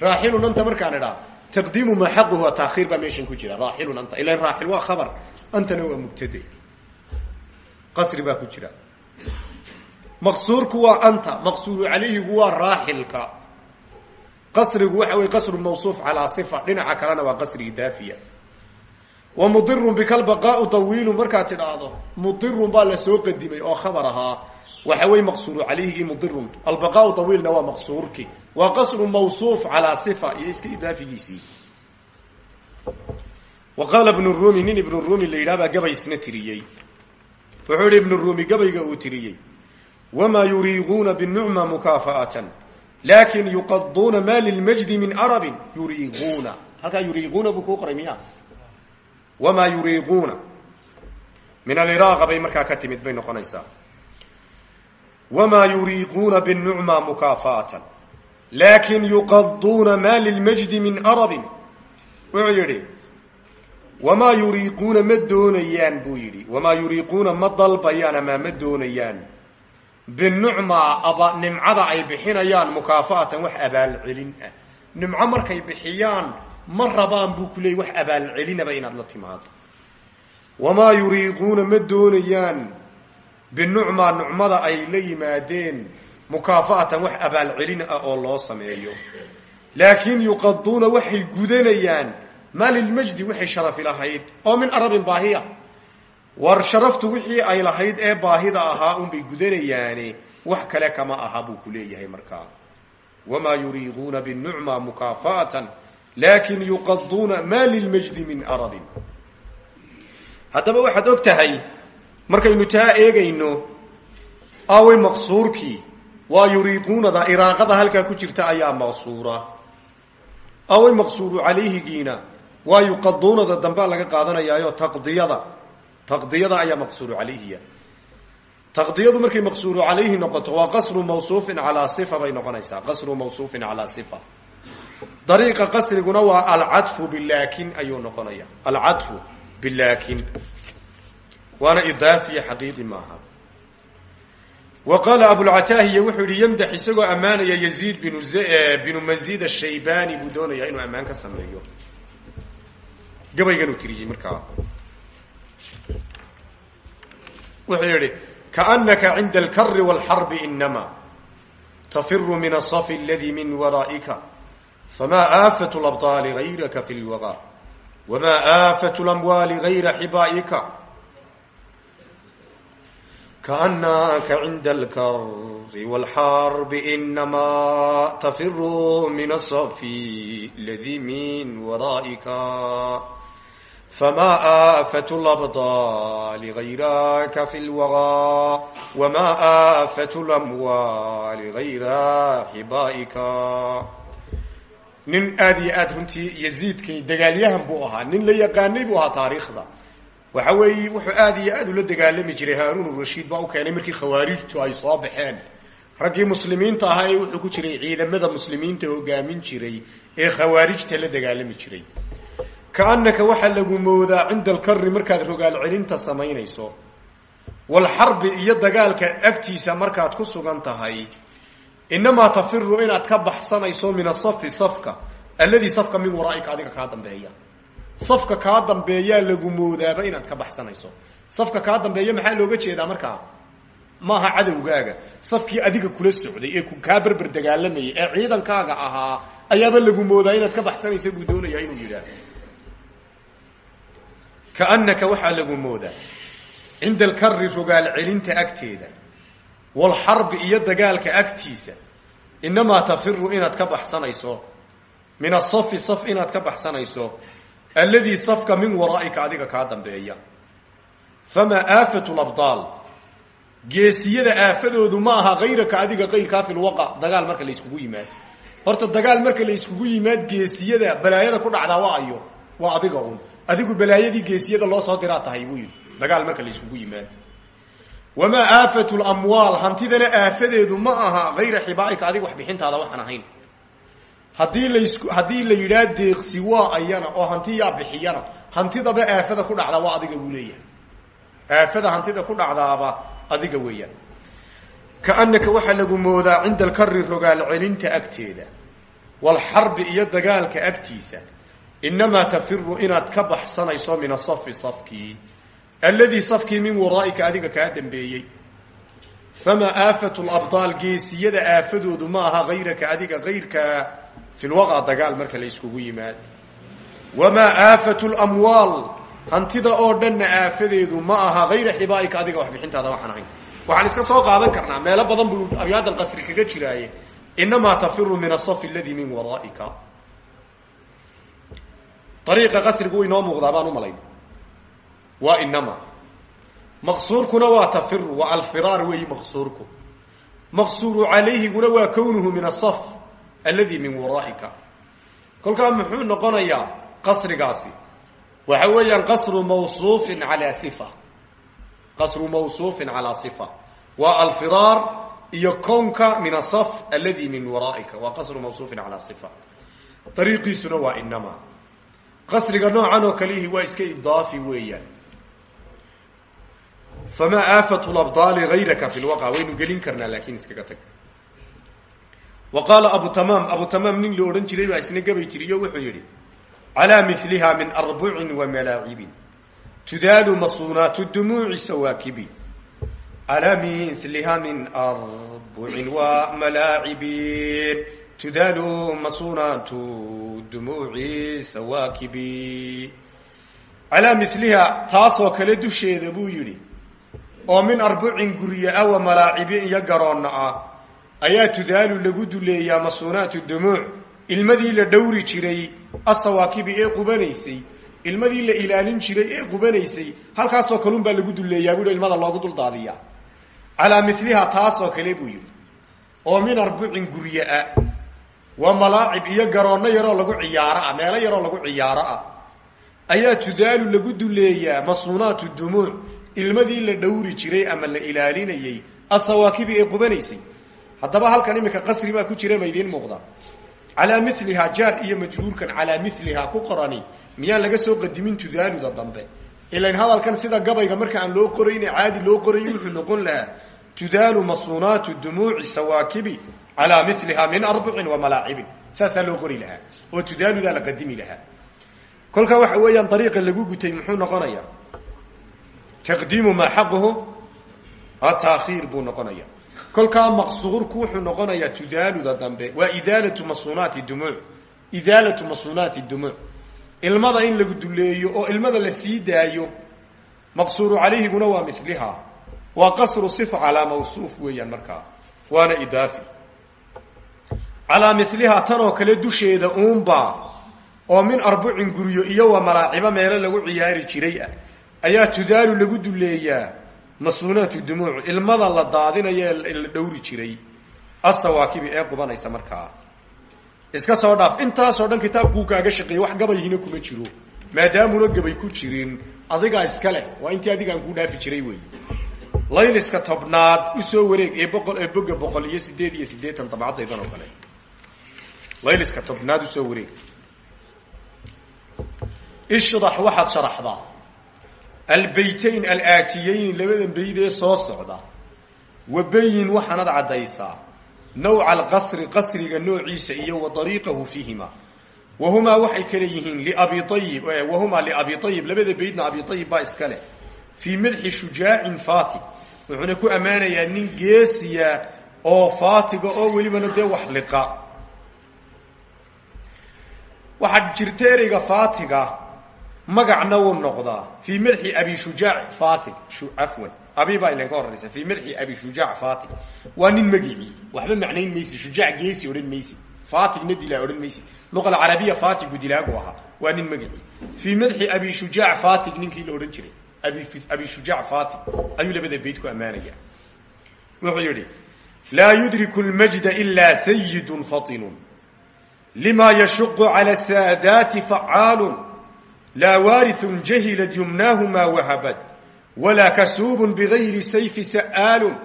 raaxilun anta markaan idhaa taqdiimu maa xaquhu taakhiir baa meeshan ku jira raaxilun anta ilan raaxil waa khabar antana waa mubtade qasri baa ku jira. Maqsuurku waa anta maqsuuru calayhigu waa raaxilka. Qasrigu waxa weye qasru mawsuuf calaa sifa dhinaca kalena waa qasri idaafiya wa mudirun bikalbaqaau tawiilu markaad tidhaahdo mudirun baa la soo qadimay oo khabar ahaa. Waxa wey maqsuuru calayhigii mudirun albaqaau tawiilna waa maqsuurki. Waa qasru mawsuuf calaa sifa iyo iska idaafigiisii. Wa qaala ibnu rumi nin ibnu rumi la yidhah baa gabay isna tiriyey. Wuxuu yihi ibnu rumi gabayga uu tiriyey. Wamaa yuriiguuna binucma mukaafa'atan laakiin yuqaduuna ma lilmajdi min arabin yuriiguuna. Halkaa yuriiguuna buu kuu qoray miya wamaa yuriiguuna min aliraaqa bay markaa ka timid bay noqonaysaa wamaa yuriiquuna binucma mukaafa'atan laakiin yuqaduuna ma lilmajdi min arabin wuxuu yidhi wamaa yuriiquuna ma doonayaan buu yidhi wamaa yuriiquuna ma dalbayaan ama ma doonayaan binucma aba nimcada ay bixinayaan mukaafa'atan wax abaalcelin ah nimco markay bixiyaan ma rabaan buu ku leeyay wax abaalcelinaba inaad la timaado wamaa yuriiquuna ma doonayaan binucma nucmada ay la yimaadeen mukaafa'atan wax abaalcelin ah oo loo sameeyo. Laakiin yuqaduuna waxay gudanayaan maa lilmajdi waxay sharafi lahayd oo min arabin baahiya war sharaftu wixii ay lahayd ee baahida ahaa unbay gudanayaane wax kale kama aha buu ku leeyahay markaa. Wamaa yuriiduuna binucma mukaafa'atan laakiin yuqaduuna ma lilmajdi min arabin haddaba waxaad og tahay markaynu taa eegayno awey maqsuurkii waa yuriiquunada iraaqada halkaa ku jirta ayaa maqsuura. Awey maqsuuru calayhigiina waa yuqaduunada dambea laga qaadanayaayo taqdiyada. Taqdiyada ayaa maqsuuru calayhiya. Taqdiyadu markay maqsuuru calayhi noqoto waa qasru mawsuufin calaa sifa bay noqonaysaa qasru mawsuufin calaa sifa dariiqa qasriguna waa alcadfu bilaakin ayuu noqonaya alcadfu bilaakin. Waana idaafiya xaqiiqi maaha. Wa qaala abulcataahiya wuxuu yihi yamdax isagoo ammaanaya yaziid binu e, binu mazid ashaybaani buu doonayaa inuu ammaan ka sameeyo. Gabayganuu tiriyey markaa. Wuxuu yihi kaanaka cinda alkari wاlxarbi inama tafiru min asafi aladi min waraaika fama aafat اlabطaali gayraka fi اlwaga wma aafat اlamwaali gayra xibaa'ika kaأnaka cinda اlkari wاlxarbi inama tafiru min aلصf اladi min waraa'ika فما آفة الأبطال غيرك في الوغى وما آفة الأموال غير حبائك nin aad iyo aad runtii yaziidkay dagaalyahan buu ahaa. Nin la yaqaanay buu ahaa taariikhda. Waxa weeye wuxuu aad iyo aad ula dagaalami jiray haaruun rashiid baa u keenay markii khawaarijtu ay soo baxeen. Raggii muslimiinta ahaa ee wuxuu ku jiray ciidamada muslimiinta hogaamin jiray ee khawaarijta la dagaalami jiray. Kaanaka waxaa lagu moodaa cinda alkari markaad rogaal celinta samaynayso. Walxarbi iyo dagaalka agtiisa markaad ku sugan tahay inamaa tafiru inaad ka baxsanayso min asafi safka alladii safka min waraa'ika adiga kaa dambeeya safka kaa dambeeyaa lagu moodaaba inaad ka baxsanayso safka kaa dambeeya maxaa looga jeedaa markaa maaha cadowgaaga safkii adiga kula socday ee kaa berber dagaalamayay ee ciidankaaga ahaa ayaaba lagu moodaa inaad ka baxsanayso buu doonayaa inuu yidhaah kaanaka waxaa lagu moodaa cinda alkari rogaal celinta agteeda walxarbi iyo dagaalka agtiisa inamaa tafiru inaad ka baxsanayso min asafi saf inaad ka baxsanayso alladii safka min waraa'ika adiga kaa dambeeya. Famaa aafatu labdaal geesiyada aafadoodu ma aha kayraka adiga kayrkaa fi lwaqa dagaal marka la yskugu yimaad horta dagaal marka la yskugu yimaad geesiyada balaayada ku dhacdaa waa ayo waa adiga un adigu balaayadii geesiyada loo soo diraa tahay buu dagaal marka la yskugu yimaad wamaa aafatu lamwaal hantidana aafadeedu ma aha hayra xibaaika adiga waxbixintaada waxaan ahayn haddii las haddii la yidhaah deeqsi waa ayana oo hanti yaa bixiyana hantidaba aafada ku dhacdaa waa adiga buu leeyahay aafada hantida ku dhacdaaba adiga weeyaan kaanaka waxaa lagu moodaa cinda alkari rogaal celinta agteeda walxarbi iyo dagaalka agtiisa inamaa tafiru inaad ka baxsanayso min asafi safkii alladii safkii min waraa'ika adiga kaa dambeeyey. Famaa aafatu labdaal geesiyada aafadoodu ma aha hayraka adiga kayrkaa fi lwaqa dagaal marka la iskugu yimaad. Wamaa aafatu lamwaal hantida oo dhanna aafadeedu ma aha hayra xibaaika adiga waxbixintaada waxaan ahayn. Waxaan iska soo qaadan karnaa meelo badan buu abyaad alqasri kaga jiraaye. Inamaa tafiru min asafi aladii min waraa'ika. Ariiqa qasrigu inoo waa inama maqsuurkuna waa tafiru waa alfiraar weeyi maqsuurku. Maqsuuru calayhiguna waa kownuhu min asaf aladi min waraa'ika kolkaa muxuu noqonayaa qasrigaasi. Waxa weeyaan qasru mawsuufin calaa sifa. Qasru mawsuufin calaa sifa. Waa alfiraar iyo kownka min asaf aladi min waraa'ika waa qasru mawsuufin calaa sifa. Ariiqiisuna waa inama qasriga noocan oo kalihi waa iska idaafi weeyaan famaa aafatu labdaali hayraka fi lwaqa waynu gelin karnaa laakiin iskaga tag wa qaala abu tamaam abu tamaam nin la odhan jiray baa isna gabay jiriyo wuxuu yidhi calaa miliha min arbucin wa malaacibin tudaalu masuunaatu dumuuci sawaakibi calaa miliha min arbucin wa malaacibin tudaalu masuunaatu dumuuci sawaakibi calaa miliha taasoo kale dusheeda buu yidhi oo min arbucin gurya ah wa malaacibin iyo garoonna ah ayaa tudaalu lagu duleeyaa masuunaatu dumuuc. Ilmadii la dhowri jiray asawaakibi ee qubanaysay. Ilmadii la ilaalin jiray ee qubanaysay halkaasoo kalun baa lagu duleeyaa bui ilmada loogu duldaadiyaa calaa miliha taasoo kale buu yidhi. Oo min arbucin gurya ah waa malaacib iyo garoonno yaroo lagu ciyaaro ah meelo yaroo lagu ciyaaro ah ayaa tudaalu lagu duleeyaa masuunaatu dumuuc ilmadii la dhowri jiray ama la ilaalinayay asawaakibi ee qubanaysay. Haddaba halkan iminka qasri baa ku jira ma idiin muuqda. Calaa miliha jaar iyo majruurkan calaa miliha ku qorani miyaan laga soo qadimin tudaaluda dambe. Ilain hadalkan sida gabayga marka aan loo qorayne caadi loo qorayo wuxuu noqon lahaa tudaalu masuunaatu dumuuci sawaakibi calaa miliha min arbucin wa malaacibin saasaa loo qori lahaa oo tudaaludaa la qadimi lahaa. Kolkaa waxa weeyaan ariiqa lagu gutay muxuu noqonayaa taqdiimu maa xaquhu ataakhiir buu noqonaya kolkaa maqsuurku wuxuu noqonayaa tudaaluda dambe waa idaalatu masuunaati dumuuc idaalatu masuunaati dumuuc ilmada in lagu duleeyo oo ilmada la sii daayo maqsuuru calayhiguna waa miliha waa qasru sifa calaa mawsuuf weeyaan markaa waana idaafi. Calaa miliha tanoo kale dusheeda uunbaa oo min arbucin guryo iyo wa malaacibo meelo lagu ciyaari jiray ah ayaa tudaalu lagu duleeyaa masuunaatu dumuuc ilmada la daadinayo ee la dhowri jiray. Asawaakibi ee qubanaysa markaa. Iska soo dhaaf. Intaasoo dhan kitaabkuu kaaga shaqeeyey wax gabayhina kuma jiro. Maadaamuna gabay ku jirin adigaa iska leh. Waa intii adigaan kuu dhaafi jiray wey layliska tobnaad u soo wareeg ee boqol ee boga boqol iyo sideed iyo siddeetan dabcadaydan oo kale. Layliska tobnaad u soo wareeg. Ishrax waxaad sharaxdaa albeytayn alaatiyeyn labada bayd ee soo socda. Wa bayin waxaanad caddaysaa nawca alqasri qasriga noociisa iyo wa dariiqahu fiihima. Wahumaa waxay kale yihiin liabi ayib wahumaa liabi ayib labada baydna abi ayib baa iska leh. Fii madxi shujaacin fatig wuxuuna ku ammaanayaa nin geesiya oo faatiga oo welibana dee wax liqa. Waxaa jirta ereyga magacna wuu noqdaa fii madxi abi shujaac fatig afwan. Abi baa ilan ka horaysa fii madxi abi shujaac fatig waa nin waxba macnayn maysi shujaac geesi odhan maysi. Fatigna dilaa odhan maysi. Luqa alcarabiya fatigu dilaagu ahaa. Waa nin magicii fii abi shujaac fatig ninkii la odhan jiray. Abi shujaac fatig ayuu labada bayd ku ammaanaya. Wuxuu yidhi laa yudriku lmajda ilaa sayidun fatinun lima yashuqu cala saadaati facaalun laa waariun jahilad yumnaahu maa wahabad walaa kasuubun bigayri sayfi sa'aalun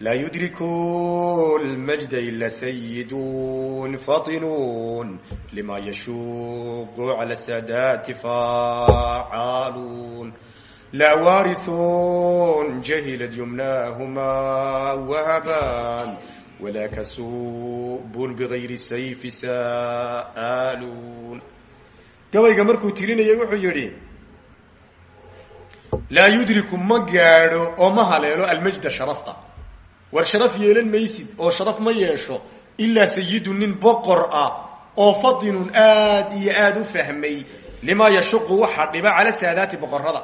laa yudriku lmajda ila sayidun fatinun lima yashuqu cala saadaati facaalun laa waariun jahilad yumnaahu maa wahaban walaa kasuubun bigayri sayfi sa'aaluun gabayga markuu tirinayay wuxuu yidhi laa yudriku ma gaadho oo ma haleelo almajda sharafta. War sharaf yeelan maysid oo sharaf ma yeesho ilaa sayidun nin boqor ah oo fadinun aad iyo aad u fahmay limaa yashuqu waxa dhiba cala saadaati boqorada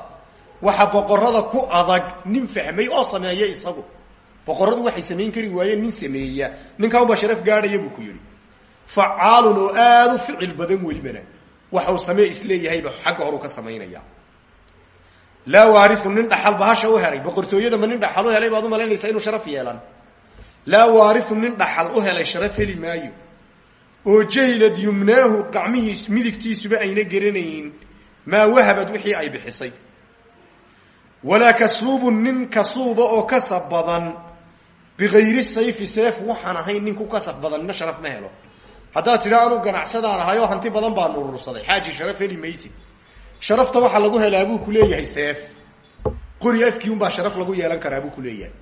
waxa boqorada ku adag nin fahmay oo sameeya isagu boqoradu waxay samayn kari waayeen nin sameeya. Ninkaa ubaa sharaf gaadhaya buu ku yidhi facaalun oo aada u ficil badan welibana waxau samee isleeyahayba xagga horu ka samaynaya. Laa waariu nin dhaxal bahasha u helay boqortooyada ma nin dhaxal u helay baad umalaynaysaa inuu sharaf yeelan. Laa waariu nin dhaxal u helay sharaf heli maayo. Oo jahilad yumnaahu gacmihiis midigtiisuba ayna geranayn maa wahabad wixii ay bixisay. Walaa kasuubun nin kasuuba oo kasab badan bigayri sayfi seef waxaan ahayn nin ku kasab badan nina sharaf ma helo haddaad tidhaa anuu ganacsadaan ahay oo hanti badan baan urursaday xaaji sharaf heli maysid sharafta waxaa lagu helaa buu ku leeyahay seef qori afkii unbaa sharaf lagu yeelan karaa buu ku leeyahay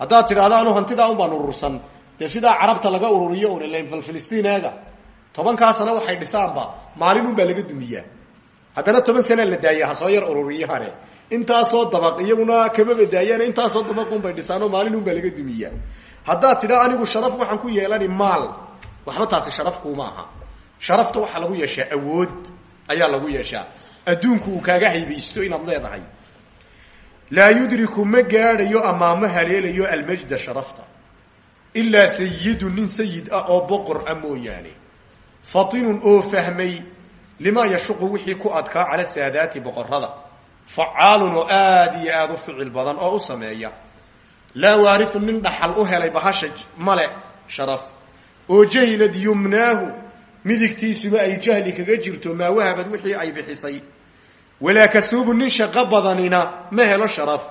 haddaad tidhahdo anuu hantidaa un baan urursan dee sidaa carabta laga ururiyo un ilan filistiineega tobankaa sana waxay dhisaanba maalin un baa laga dumiyaa haddana toban sanaa la daaya ha soo yar ururiyo hare intaasoo dabaq iyaguna kamaba daayaan intaasoo dabaq un bay dhisaan oo maalin un baa laga dumiyaa. Haddaad tidhaa anigu sharaf waxaan ku yeelani maal. Waxba taasi sharaf kuuma aha. Sharafta waxaa lagu yeeshaa awood ayaa lagu yeeshaa. Adduunku uu kaaga haybaysto inaad leedahay. Laa yudriku ma gaadhayo ama ma haleelayo almajda sharafta. Ilaa sayidun nin sayid ah oo boqor ah mooyaane. Fatinun oo fahmay limaa yashuqu wixii ku adkaa cala saadaati boqorada facaalun oo aada iyo aada u ficil badan oo u sameeya laa waariu nin dhaxal u helay bahasha male sharaf oo jahilad yumnaahu midigtiisuba ay jahli kaga jirto maa wahabad wixii ay bixisay walaa kasuubu nin shaqo badanina ma helo sharaf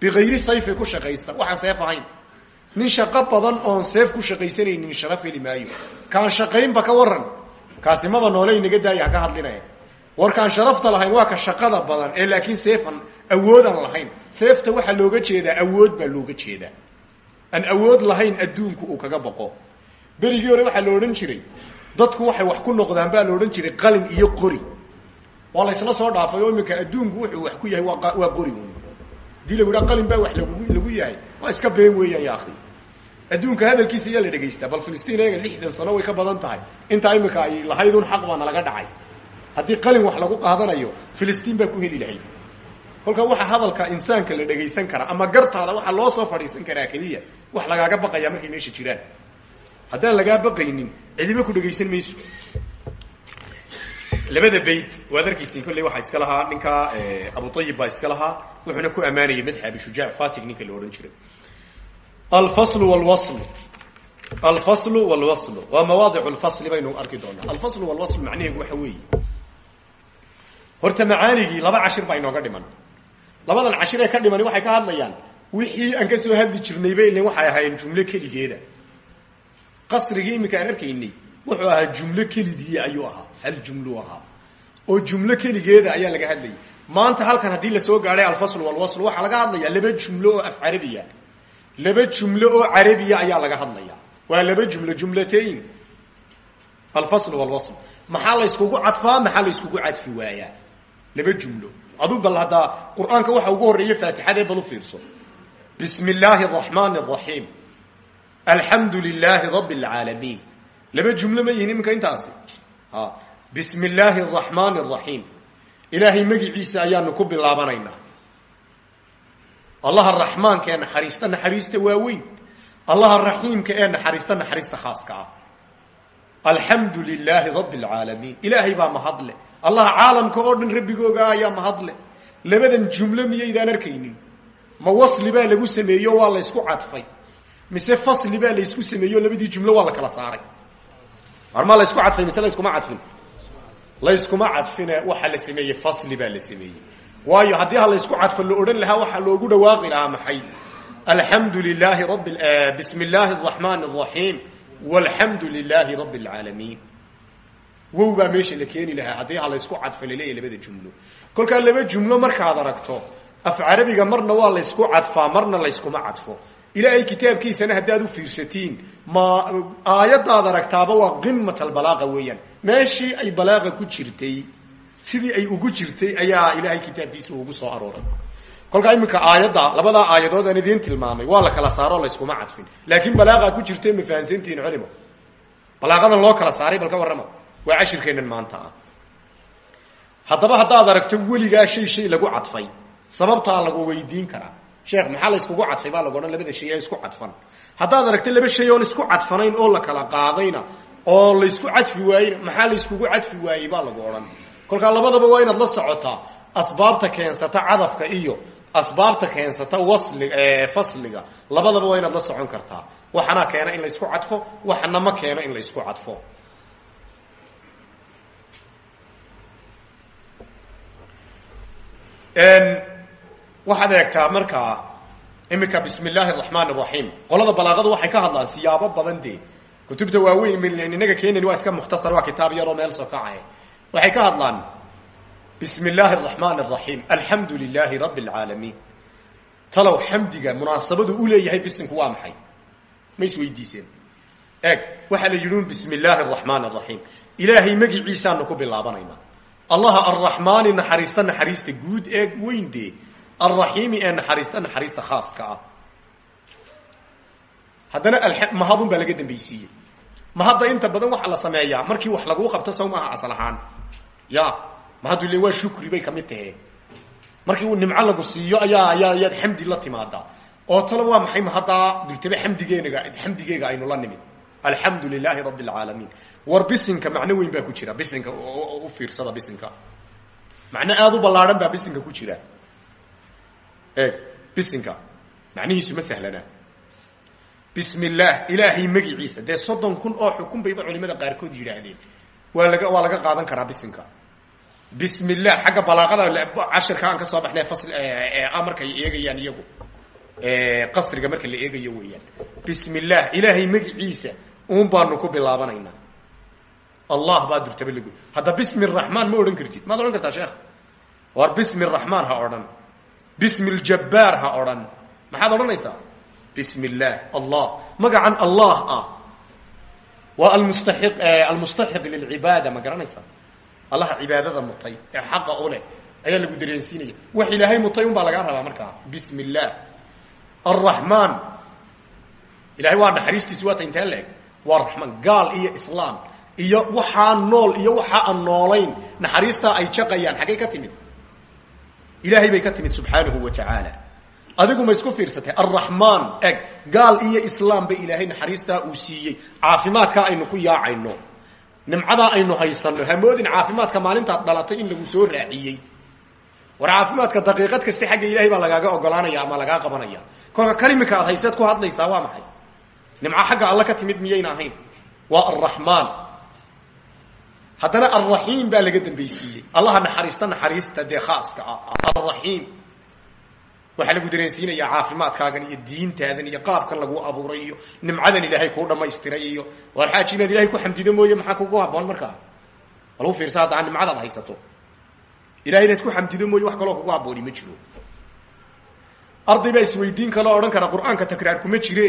bigayri sayfi ku shaqaysta waxaan seef ahayn nin shaqo badan oon seef ku shaqaysanaynin sharaf heli maayo kaan shaqaynba ka waran kaasi maba noole inaga daaya haka hadlinaya warkaan sharafta lahayn waa ka shaqada badan ee laakiin seefan awoodaan lahayn. Seefta waxaa looga jeedaa awood baa looga jeedaa. Aan awood lahayn adduunku uu kaga baqo. Berigii hore waxaa la odhan jiray dadku waxay wax ku noqdaan baa la odhan jiray qalin iyo qori. Waa la ysla soo dhaafay oo iminka adduunku wuxuu wax ku yahay waa qori un haddii lagu yidhaha qalin baa wax lagu lagu yahay. Waa iska been weeyaan ya akhi. Adduunka hadalkiisa ayaa la dhegaystaa bal filistiin eega lixdan sano way ka badan tahay. Intaa iminka ay lahaydun xaq baa nalaga dhacay haddii qalin wax lagu qaadanayo filistiin baa ku heli lahayd kolka waxaa hadalka insaanka la dhegaysan karaa ama gartaada waxaa loo soo fadhiisan karaa keliya wax lagaaga baqayaa markay meesha jiraan. Haddaan lagaa baqaynin cidiba ku dhegaysan mayso. Labada bayd waad arkiisiin kolley waxaa iska lahaa ninkaa abu ayib baa iska lahaa wuxuuna ku ammaanayay madxa abi shujaac fatig ninka la odhan jiray. Alfaslu walwaslu alfaslu walwaslu waa mawaadic lfasli baynu arki doonaa. Alfaslu walwaslu macnaheedu waxa weeye horta macaanigii laba cashir baa inooga dhiman. Labadan cashir ee ka dhimani waxay ka hadlayaan wixii aan ka soo hadli jirnayba ilan waxay ahaayeen jumlo keligeeda. Qasrigii iminka aan arkaynay wuxuu ahaa jumlo keligii ayuu ahaa hal jumlu ahaa. Oo jumlo keligeeda ayaa laga hadlayay. Maanta halkan haddii la soo gaadhay alfasl walwasl waxaa laga hadlayaa laba jumlo oo af carabiya. Laba jumlo oo carabiya ayaa laga hadlaya waa laba jumlo jumlatayn alfasl walwasl. Maxaa layskugu cadfaa maxaa layskugu cadfi waayaa laba jumlo. Adu bal haddaa qur'aanka waxa ugu horreeya faatixadee bal u fiirso. Bismi illaahi araxmaani araxiim alxamdu lilaahi laba jumlo ma yihiin iminka intaasi? A bismi illaahi araxmaani araxiim ilaahay magiciisa ayaanu ku bilaabanaynaa. Allaha raxmaanka ee naxariista naxariista waaweyn allaha raxiimka ee naxariista naxariista khaaska ah alxamdu lilaahi rabi alcaalamiin ilaahay baa mahadle allaha caalamka oo dhan rabbigooga ayaa mahadle labadan jumlo miyaydaan arkaynin? Ma wasli baa lagu sameeyo waa laysku cadfay. Mise fasli baa laysku sameeyo labadii jumlo waa la kala saaray. Armaa laysku cadfay mise layskuma cadfin? Layskuma cadfine waxaa la sameeyey fasli baa la sameeyey. Waayo haddii ha laysku cadfo la odhan lahaa waxaa loogu dhawaaqi lahaa maxay? Alxamdu lilaahi rabi bismi illaahi araxiim walxamdu lilaahi rabi alcaalamiin wow baa meesha la keeni lahaa. Haddii ha laysku cadfo laleeyahy labada jumlo. Kolkaa laba jumlo markaad aragto af carabiga marna waa laysku cadfaa marna layskuma cadfo. Ilaahay kitaabkiisana haddaad u fiirsatiin ma aayadaad aragtaaba waa qimat albalaaqa weeyaan. Meeshii ay balaaqa ku jirtay sidii ay ugu jirtay ayaa ilaahay kitaabkiisa ugu soo arooray kolkaa iminka aayadda labadaa aayadood aan idiin tilmaamay waa la kala saaro layskuma cadfin. Laakiin balaaqa ku jirta ma fahansantihiin culimo balaaqadan loo kala saaray bal ka waa cashirkeennan maanta ah. Haddaba aragto weligaa shay shay lagu cadfay sababtaa lagu weydiin karaa sheekh maxaa la iskugu cadfay baa lagu odhan labada shay isku cadfan. Haddaad aragto laba shay oon isku cadfanayn oo la kala qaadayna oo laysku cadfi waayeyna maxaa la iskugu cadfi waayey baa lagu odhan. Kolkaa labadaba waa inaad la socotaa asbaabta keensata cadafka iyo asbaabta keensata wasli fasliga. Labadaba waa inaad la socon kartaa. Waxana keena in laysku cadfo waxana ma keeno in laysku cadfo. Waxaad eegtaa markaa iminka bismi illaahi araxmaan araxiim qolada balaaqadu waxay ka hadlaan siyaabo badan dee. Kutubta waaweyn inaga keenani waa iska mukhtasar waa kitaab yaroo meel soo kacaye. Waxay ka hadlaan bismi illaahi araxmaan araxiim alxamdu lilaahi rabbi alcaalamiin talow xamdiga munaasabadu u leeyahay bisinku waa maxay? Ma isweydiiseen eeg waxaa la yidhi un bismi illaahi araxmaan araxiim ilaahay magiciisaanu ku bilaabanaynaa. Allaha arraxmaani naxariista naxariista guud ee weyn dee. Alraxiimi ee naxariista naxariista khaaska ah. Haddana mahadun baa laga dambaysiiyey. Mahadda inta badan waxaa la sameeyaa. Markii wax laguu qabto saw maaha asal ahaan mahaddu le waa shukri bay ka mid tahe markii uu nimco lagu siiyo ayaa ayaa ayaad xamdi la timaadaa oo talo waa maxay mahaddaa dirtaba xamdigeenaga xamdigeega aynu la nimid. Alxamdu lilaahi alcaalamiin war bisinka macno weyn baa ku jira. Bisinka u fiirsada bisinka. Macno aada u ballaadhan baa bisinka ku jira. Eeg bisinka. Macnihiisu ma sahlana. Bismi illaah ilaahay magiciisa. Dee soddon kun oo xukun bayba culimada qaarkood yidhaahdeen. Waa laga waa laga qaadan bismi illah xagga balaaqada cashirka aan ka soo baxnay fasl markay eegayaan iyagu. Qasriga marka la eegayo weeyaan. Bismi illaah ilaahay magiciisa uun baanu ku bilaabanaynaa. Allah baa durtaba lagu hadda bismi raxmaan ma odhan kartid. Maad odhan kartaa sheekh? War bismi raxmaan ha odhan. Bismi ljabbaar ha odhan. Maxaad odhanaysaa? Bismi illaah allah. Magacan allah ah. Waa almustaxi almustaxiq lilcibaada ma garanaysaa allaha cibaadada mutay ee xaqa u leh ayaa lagu dareensiinaya. Wax ilaahay mutay un baa lagaa rabaa markaa bismi illaah alraxmaan ilahay waa naxariistiisu waata intaa la waa raxmaan gaal iyo islaam iyo waxaa nool iyo waxaa aan noolayn. Naxariistaa ay jaqayaan xaggay ka timid? Ilaahay bay ka timid subxaanahu wa tacaala adigu ma isku fiirsatay. Alraxmaan eg gaal iyo islaam ba ilaahay naxariistaa uu siiyey. Caafimaadkaa aynu ku yaacayno nimcadaa aynu haysanno hamoodin caafimaadka maalintaad dhalatay in lagu soo raaciyey war caafimaadka daqiiqad kasta xagga ilahay baa lagaaga ogolaanaya ama lagaa qabanaya kolka kalimika aad hayseed ku hadlaysaa waa maxay? Nimco xagga alle ka timid miyayna ahayn? Waa alraxmaan haddana alraxiim baa laga dambaysiiyey allaha naxariista naxariista dee khaaska ah. Alraxiim waxaa lagu dareensiinayaa caafimaadkaagan iyo diintaadan iyo qaabkan lagu abuuray iyo nimcadan ilaahay kuu dhamaystiray iyo war xaaji inaad ku xamdido mooye maxaa kugu haboon markaa balu fiirsa haddaan nimcadaad haysato. Ilahay inaad ku xamdido mooye wax kaloo kugu habooni ma jiro. Arday baa isweydiin kaloo odhan kara qur'aanka takraar kuma jire.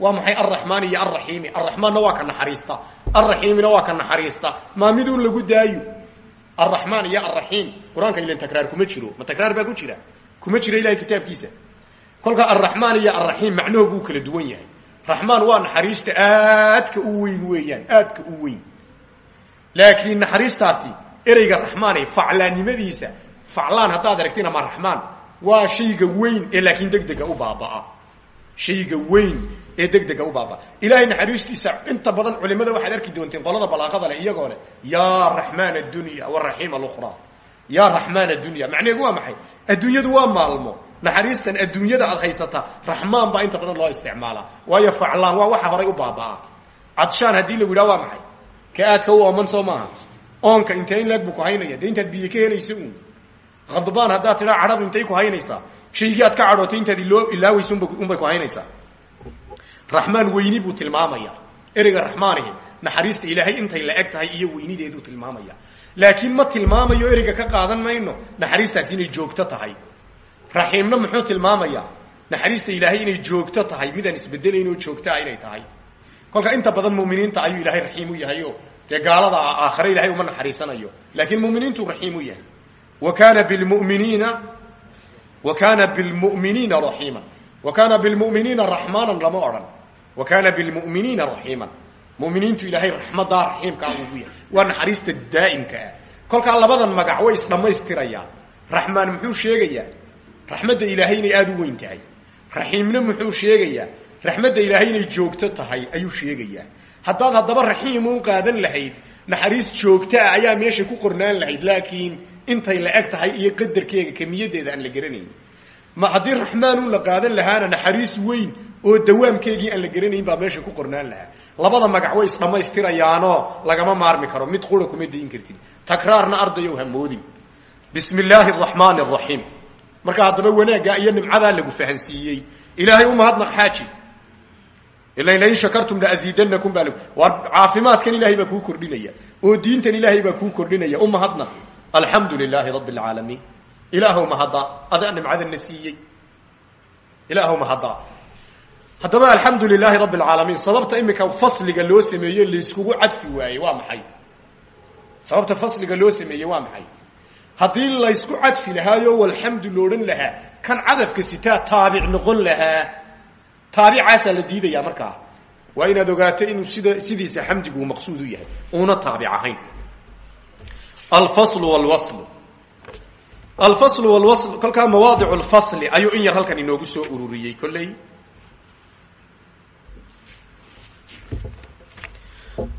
Waa maxay alraxmaan iyo alraxiimi alraxmaanna waa ka naxariista. Alraxiimina waa ka naxariista. Maa miduun lagu daayo? Alraxmaan iyo alraxiim qur'aanka ilan takraar kuma jiro. Ma takraar baa ku jira kuma jiro ilahay kitaabkiisa. Kolka alraxmaan iyo alraxiim macnahoog uu kala duwan yahay. Raxmaan waa naxariista aadka u weyn weeyaan aadka u weyn. Laakiin naxariistaasi ereyga raxmaane faclaannimadiisa faclaan haddaad aragtin ama raxmaan waa shayga weyn ee laakiin degdega u baabaa shayga weyn ee degdega u baabaa ilahay naxariistiisa inta badan culimada waxaad arki doonteen qolada balaaqada leh iyagoo leh yaa raxmaan addunya waraxiim alukhra yaa raxmaan addunya. Macnaheedu waa maxay? Adduunyadu waa maalmo. Naxariistan adduunyada aad haysata raxmaan baa inta badan loo isticmaalaa. Waayo faclaan waa waxa horay u baabaa cadshaan haddii lagu yidhaha waa maxay? Ka aadka u ooman soo maaha. Oonka intee in leeg buu ku haynaya? Dee intaad biyo ka helaysa uun? Khadbaan haddaad tidhaa cadhadu intay ku haynaysaa. Shaygii aad ka cadhootay intaad iloo ilaawaysa unba unbay ku haynaysaa. Raxmaan weyni buu tilmaamaya. Ereyga raxmaanihi naxariista ilaahay intay la eg tahay iyo weynideeduu tilmaamaya laakiin ma tilmaamayo ereyga ka qaadan mayno. Naxariistaasi inay joogto tahay. Raxiimna muxuu tilmaamaya naxariista ilaahay inay joogto tahay. Midaan isbedelayn oo joogtaa inay tahay. Kolka inta badan muminiinta ayuu ilaahay raxiim u yahayo dee gaalada aakhare ilahay uma naxariisanayo. Laakiin muminiintuu raxiim u yahay. Wa kaana bilmuminiina wa kaana bilmuminiina raxiiman. Wa kaana bilmuminiina raxmaanan lama odhan. Wa kaana bilmuminiina raxiiman muminiintu ilaahay raxmadaa raxiimka ah ugu yahay. Waa naxariista daa'imka ah. Kolkaa labadan magac way isdhammaystirayaan raxmaan muxuu sheegayaa? Raxmadda ilaahay inay aada u weyn tahay. Raxiimna muxuu sheegayaa? Raxmadda ilaahay inay joogto tahay ayuu sheegayaa. Haddaad haddaba raxiimuun qaadan lahayd naxariis joogto ah ayaa meesha ku qornaan lahayd laakiin intay la eg tahay iyo qadarkeega kamiyadeeda aan la garanayn. Ma haddii raxmaanuun la qaadan lahaana naxariis weyn oo dawaamkeegii aan la garanayn baa meesha ku qornaan lahaa. Labada magac way isdhammaystirayaanoo lagama maarmi karo. Mid qura kuma dayin kartid. Takraarna ardayow hamoodin bismi illaahi araxmaani araxiim marka haddaba wanaaggaa iyo nimcadaa lagu fahansiiyey. Ilaahay u mahadnaq xaaji. Ila lain shakartum laaziidanakum baa waar caafimaadkan ilahay baa kuu kordhinaya. Oo diintan ilaahay baa kuu kordhinaya. U mahadnaq alxamdu lilaahi rabbi alcaalamiin ilaahw mahaddaa adaa nimcadana siiyey. Ilaahw mahaddaa haddaba alxamdu lilaahi rabbi alcaalamiin sababta imika fasliga loo sameeye layskugu cadfi waayey waa maxay? Sababta fasliga loo sameeyey waa maxay? Haddii laysku cadfi lahaayo walxamdu loodhan kan cadafka sitaa taabic noqon lahaa. Taabicaasaa la diidaya markaa waa inaad ogaato inuu sida sidiisa xamdigu maqsuud u yahay uuna taabic ahayn. Alfaslu walwaslu. Alfaslu walwasl kolkaa mawaadicu lfasli ayuu in yar halkan inoogu soo ururiyey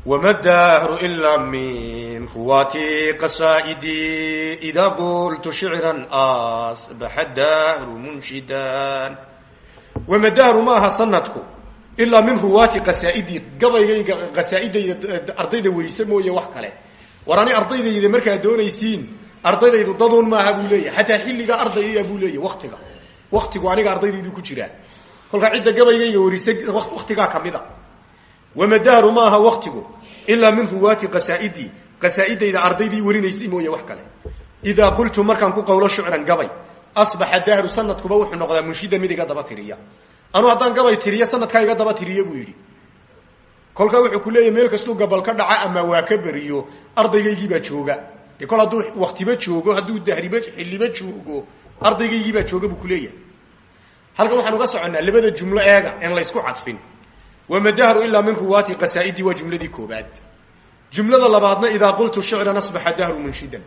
wma dahru ila min ruwaati qasaa'idi ida qultu shicra asbaxa dahru munshidan wama dahru ma aha sanadku ilaa min ruwaati qasaa'idii gabaygayga qasaa'idayda ardayda weyse mooye wax kale war ani ardaydayda markaad doonaysiin ardaydaydu daduun maaha buu leeyahy xataa xilliga ardayaya buu leeyahy waktiga waktigu aniga ardaydaydu ku jiraa kolkaa cidda gabaygayga warise waktigaa ka mid a wama dahru maaha waktigu ilaa min ruwaati qasaa'idii qasaa'idayda ardaydii warinaysay mooye wax kale idaa qultu markaan ku qowlo shucran gabay asbaxa dahru sanadkuba wuxuu noqdaa munshidan mid iga daba tiriya anuu haddaan gabay tiriyo sanadkaa iga daba tiriya buu yidhi kolkaa wuxuu ku leeyahy meel kastuu gabal ka dhaca ama waa ka beriyo ardaygaygii baa jooga dee kol hadduu waktiba joogo hadduu dahriba xilliba joogo ardaygaygii baa jooga buu kuleeyahay halkan waxaan uga soconnaa labada jumlo eega en laysku cadfin wama dahru ilaa min ruwaati qasaa'idii waa jumladii koobaad jumlada labaadna idaa qultu shicran asbaxa dahru munshidan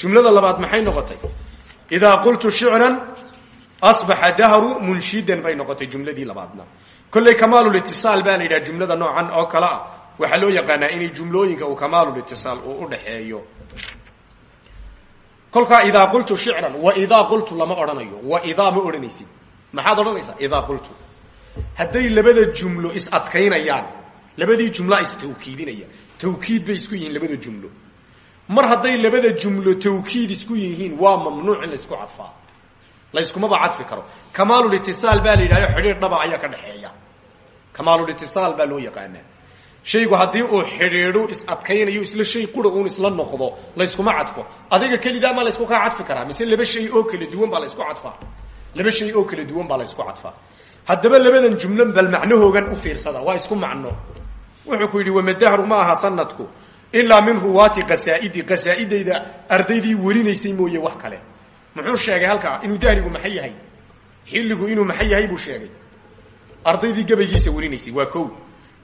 jumlada labaad maxay noqotay idaa qultu shicran asbaxa dahru munshidan bay noqotay jumladii labaadna kolley kamaalulitisaal baa la yidhaha jumlada noocan oo kale ah waxaa loo yaqaanaa inay jumlooyinka uu kamaalulitisaal uu u dhaxeeyo kolkaa idaa qultu shicran wa idaa qultu lama odhanayo wa idaa ma odhanaysid maxaad odhanaysaa hadday labada jumlo is adkaynayaan labadii jumlaa is tawkiidinaya tawkiid bay isku yihiin labada jumlo. Mar hadday labada jumlo tawkiid isku yihiin waa mamnuuc in laysku cadfaa. Layskumaba cadfi karo. Kamaalulitisaal baa la yidhahdo xidhiir dhaba ayaa ka dhexeeya kamaalulitisaal baa loo yaqaanaa. Shaygu haddii uu xidhiidhu is adkaynayo isla shay qura uun isla noqdo layskuma cadfo. Adiga kelidaa maa laysku kaa cadfi karaa mise laba shay oo kala duwan baa laysku cadfaa? Laba shay oo kala duwan baa laysku cadfaa haddaba labadan jumlo bal macnahoogan u fiirsada waa isku macno. Wuxuu ku yidhi wamadahru ma aha sanadku ilaa min ruwaati qasaa'idi qasaa'idayda ardaydii werinaysay mooye wax kale. Muxuu sheegay halkaa inuu dahrigu maxay yahay? Xilligu inuu maxay yahay? buu sheegay. Ardaydii gabaygiisa werinaysay waa kow.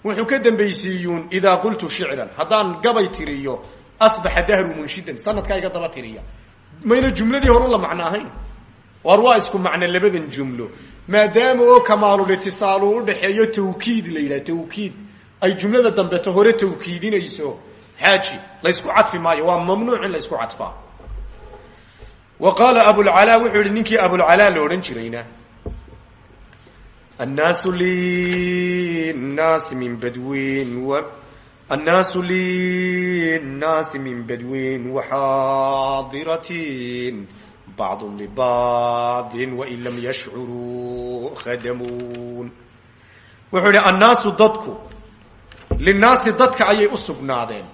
Wuxuu ka dambaysiiyuun idaa qultu shicran. Haddaan gabay tiriyo asbaxa dahru munshidan. Sanadkaa iga daba tiriya. Mayna jumladii horu la macno war waa isku macno labadan jumlo. Maadaama oo kamaalulitisaal uu udhaxeeyo tawkiid la yidhaha tawkiid. Ay jumlada dambeto hore tawkiidinayso xaaji laysku cadfi maayo waa mamnuuc in laysku cadfaa wa qaala abulcalaa wuxuu yihi ninkii abulcalaa la odhan jirayna annaasu linnaasi min badwin annaasu linnaasi min badwin waxaadiratin bacd libacdin wain lam yashcuruu khadamuun wuxuu yihi annaasu dadku linnaasi dadka ayay u sugnaadeen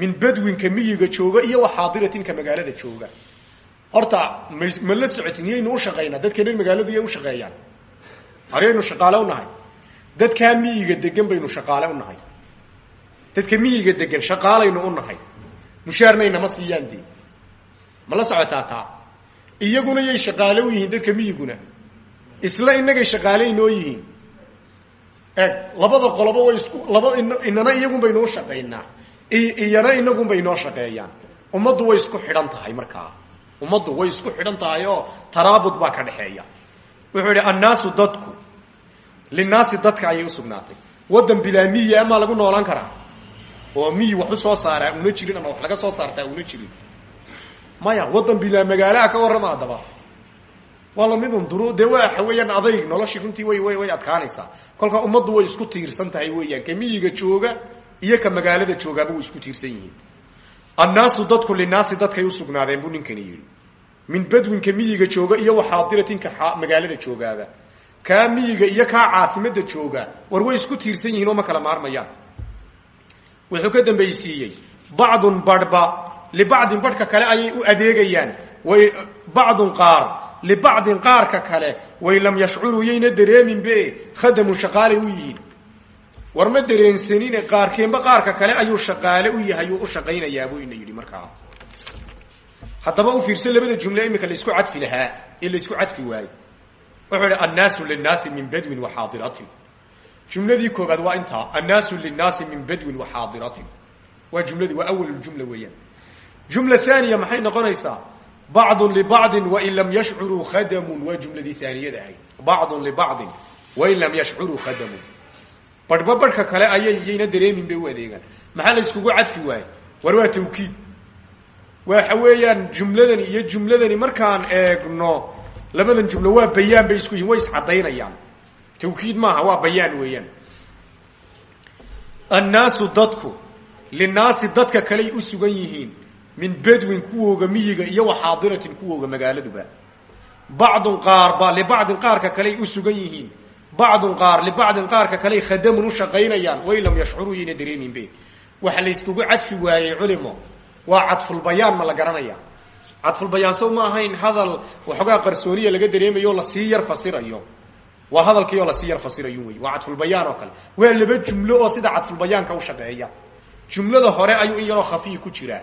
min badwinka miyiga jooga iyo waxaadiratinka magaalada jooga horta ma la socotin yaynu u shaqaynaa dadkeenan magaaladu yay u shaqeeyaan haryaynu shaqaale u nahay dadkaa miyiga degan baynu shaqaale u nahay dadka miyiga degan shaqaalaynu u nahay mushaarnaynama siiyaan dee ma socotaa taa iyaguna yay shaqaale u yihiin dadka miyiguna? Isla inagay shaqaale inoo yihiin. Eg labada qoloba way isku laba inana iyagun baynoo shaqaynaa. Iyana inagun bay inoo shaqeeyaan. Ummaddu way isku xidhan tahay markaa. Ummaddu way isku xidhan tahay oo taraabud baa ka dhexeeya. Wuxuu idhi annaasu dadku. Linaasi dadka ayay usugnaatay waddan bilaa miyi lagu noolaan karaa? Oo miyi wax u soo saaraa una jirin ama wax laga soo saartaa una jirin maya waddan bilaa magaalaha ka warrama haddaba waa lamidun duru dee waa waxa weeyaan adayg noloshii runtii way way way adkaanaysaa. Kolkaa ummaddu way isku tiirsan tahay weeyaan. Ka miyiga jooga iyo ka magaalada joogaaba way isku tiirsan yihiin. Annaasu dadku linaasi dadkay usugnaadeen buu ninkani yidhi. Min badwinka miyiga jooga iyo waxaadiratinka magaalada joogaaba. Kaa miyiga iyo kaa caasimada jooga war way isku tiirsan yihiin oo ma kala maarmayaan. Wuxuu ka dambaysiiyey bacdun badhba libacdin badhka kale ayay u adeegayaan bacdun qaar libacdin qaarka kale way lam yashcuruu yayna dareeminbe khadamun shaqaalay u yihiin war ma dareensanine qaarkeenba qaarka kale ayuu shaqaale u yahay uu u shaqaynayaa buu ina yidhi markaa haddaba u fiirso labada jumle iminka la isku cadfi lahaa ee la isku cadfi waaye wuxuu idhi annaasu linnaasi min badwin wa xaadiratin jumladii koobaad waa intaa annaasu linnaasi min badwin wa xaadiratin waa jumladii waa awaljumla weeyaan jumla haaniya maxay noqonaysaa bacdun libacdin wain lam yashcuruu khadamun waa jumladii aaniyada ahayd bacdun libacdin wain lam yashcuruu khadamun barhba barhka kale ayay yayna dareemin bay u adeegaan maxaa la iskugu cadfi waaye war waa tawkiid waxa weeyaan jumladani iyo jumladani markaan eegno labadan jumlo waa bayaan bay isku yihiin way iscadaynayaan tawkiid maaha waa bayaan weeyaan annaasu dadku linaasi dadka kaley u yihiin min badwin kuwooga miyiga iyo waxaadiratin kuwooga magaaladuba bacdun qaarba libacdin qaarka kaley u sugan yihiin. Bacdun qaar libacdin qaarka kaley khadamun u shaqaynayaan. Way lam yashcuruu yayna dareeminbe waxa layskugu cadfi waayey culimo. Waa cadfulbayaan ma la garanaya cadfulbayaan sow ma ahayn hadal waxoogaa qarsooniya laga dareemayo o la sii yar fasirayo. Waa hadalkii oo la sii yar fasirayo wey. Waa cadfulbayaan oo kale. Waa laba jumlo oo sida cadfulbayaanka u shaqeeya. Jumlada hore ayuu in yaroo khafiyi ku jiraa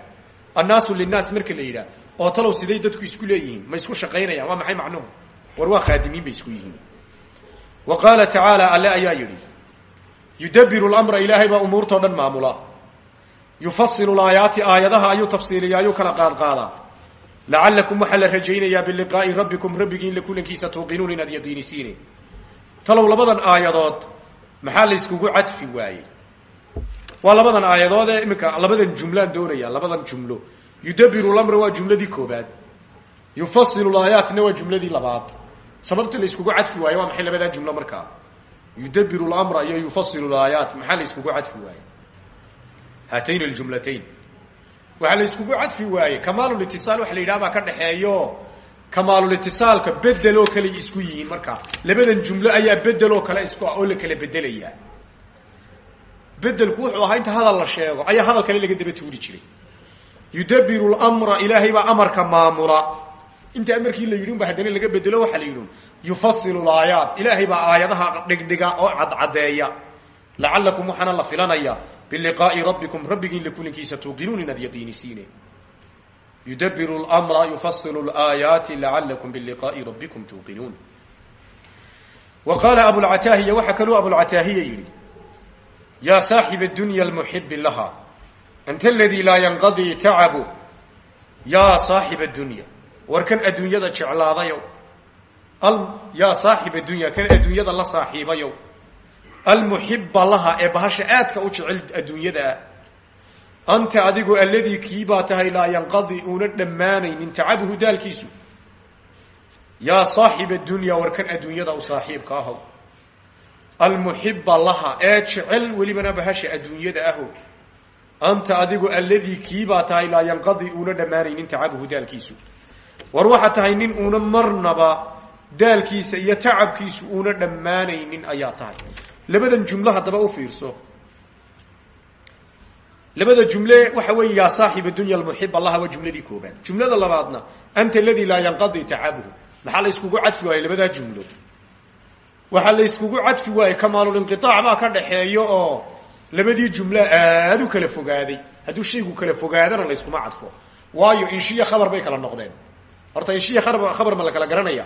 annaasu linnaas marka la yidhaah oo talow siday dadku isku leeyihiin ma isku shaqaynayaan waa maxay macnuhu war waa khaadimiin bay isku yihiin wa qaala tacaala alle ayaa yidhi yudabiru lamra ilaahay baa umuurtao dhan maamula yufasilu laayaati aayadaha ayuu tafsiiliya ayuu kala qaadqaadaa lacalakum waxaa la rajaynayaa biliqaa'i rabbikum rabbigiin la kulankiisa tuuqinuun inaad yaqiinisiine talow labadan aayadood maxaa la yskugu cadfi waayey waa labadan aayadood ee iminka labadan jumlaan doonaya labadan jumlo. Yudabiru lamra waa jumladii koobaad. Yufasilu laayaatna waa jumladii labaad. Sababta la yskugu cadfi waaye waa maxay labadaa jumlo markaa? Yudabiru lamra iyo yufasilu laayaat maxaa la yskugu cadfi waaye? Haatayn aljumlatayn. Waxaa la yskugu cadfi waaye kamaalulitisaal waxa la yidhaha baa ka dhexeeyo kamaalulitisaalka bedel oo kale isku yihiin markaa. Labadan jumlo ayaa bedel kale ah oo la kala bedelayaa bedelku wuxuu ahaa inta hadal la sheego ayaa hadal laga daba tuuri jiray. Yudabiru lmra ilaahay baa amarka maamula. Inta amarkii la yidhi un ba haddana laga bedelo waxaa la yidhi yufasilu laayaat ilaahay baa aayadaha dhigdhiga oo cadcadeeya. Lacalakum waxaana la filanaya biliqaa'i rabbikum rabbigiin la kulankiisa tuuqinuun inaad yaqiinisiine yudabiru lmra yufasilu laayaati lacalakum biliqaa'i rabbikum tuuqinuun. Wa qaala abulcataahiya waxaa kaluu abulcataahiya yidhi yaa saaxib dunya lmuxibi laha anta aladii laa yanqadii tacabu yaa saaxib dunya war kan adduunyada jeclaadayow yaa saaxib dunya kan adduunyada la saaxiibayow almuxiba laha ee bahasha aadka u jecel adduunyadaa anta adigu alladii kii baa tahay laa yanqadi uuna dhammaanaynin tacabuhu daalkiisu yaa saaxiba dunya war kan adduunyada u saaxiibka ahow almuxiba laha ee jecel welibana bahasha adduunyada ahow anta adigu alladii kii baa tahay laa yanqadi uuna dhammaanaynin tacabuhu daalkiisu war waxaa tahay nin uuna marnaba daalkiisa iyo tacabkiisu uuna dhammaanaynin ayaa tahay labadan jumlo haddaba u fiirso labada jumle waxa weeye yaa saaxiba dunya almuxib allaha waa jumladii koobaad jumlada labaadna anta aladii laa yanqadi tacabuhu maxaa la yskugu cadfi waaye labadaa jumlo waxaa la yskugu cadfi waaye kamaalulinqiaac baa ka dhaxeeyo oo labadii jumlo aada u kala fogaaday. Hadduu shaygu kala fogaadana layskuma cadfo. Waayo inshiya khabar bay kala noqdeen. Horta inshiya khabar ma la kala garanaya.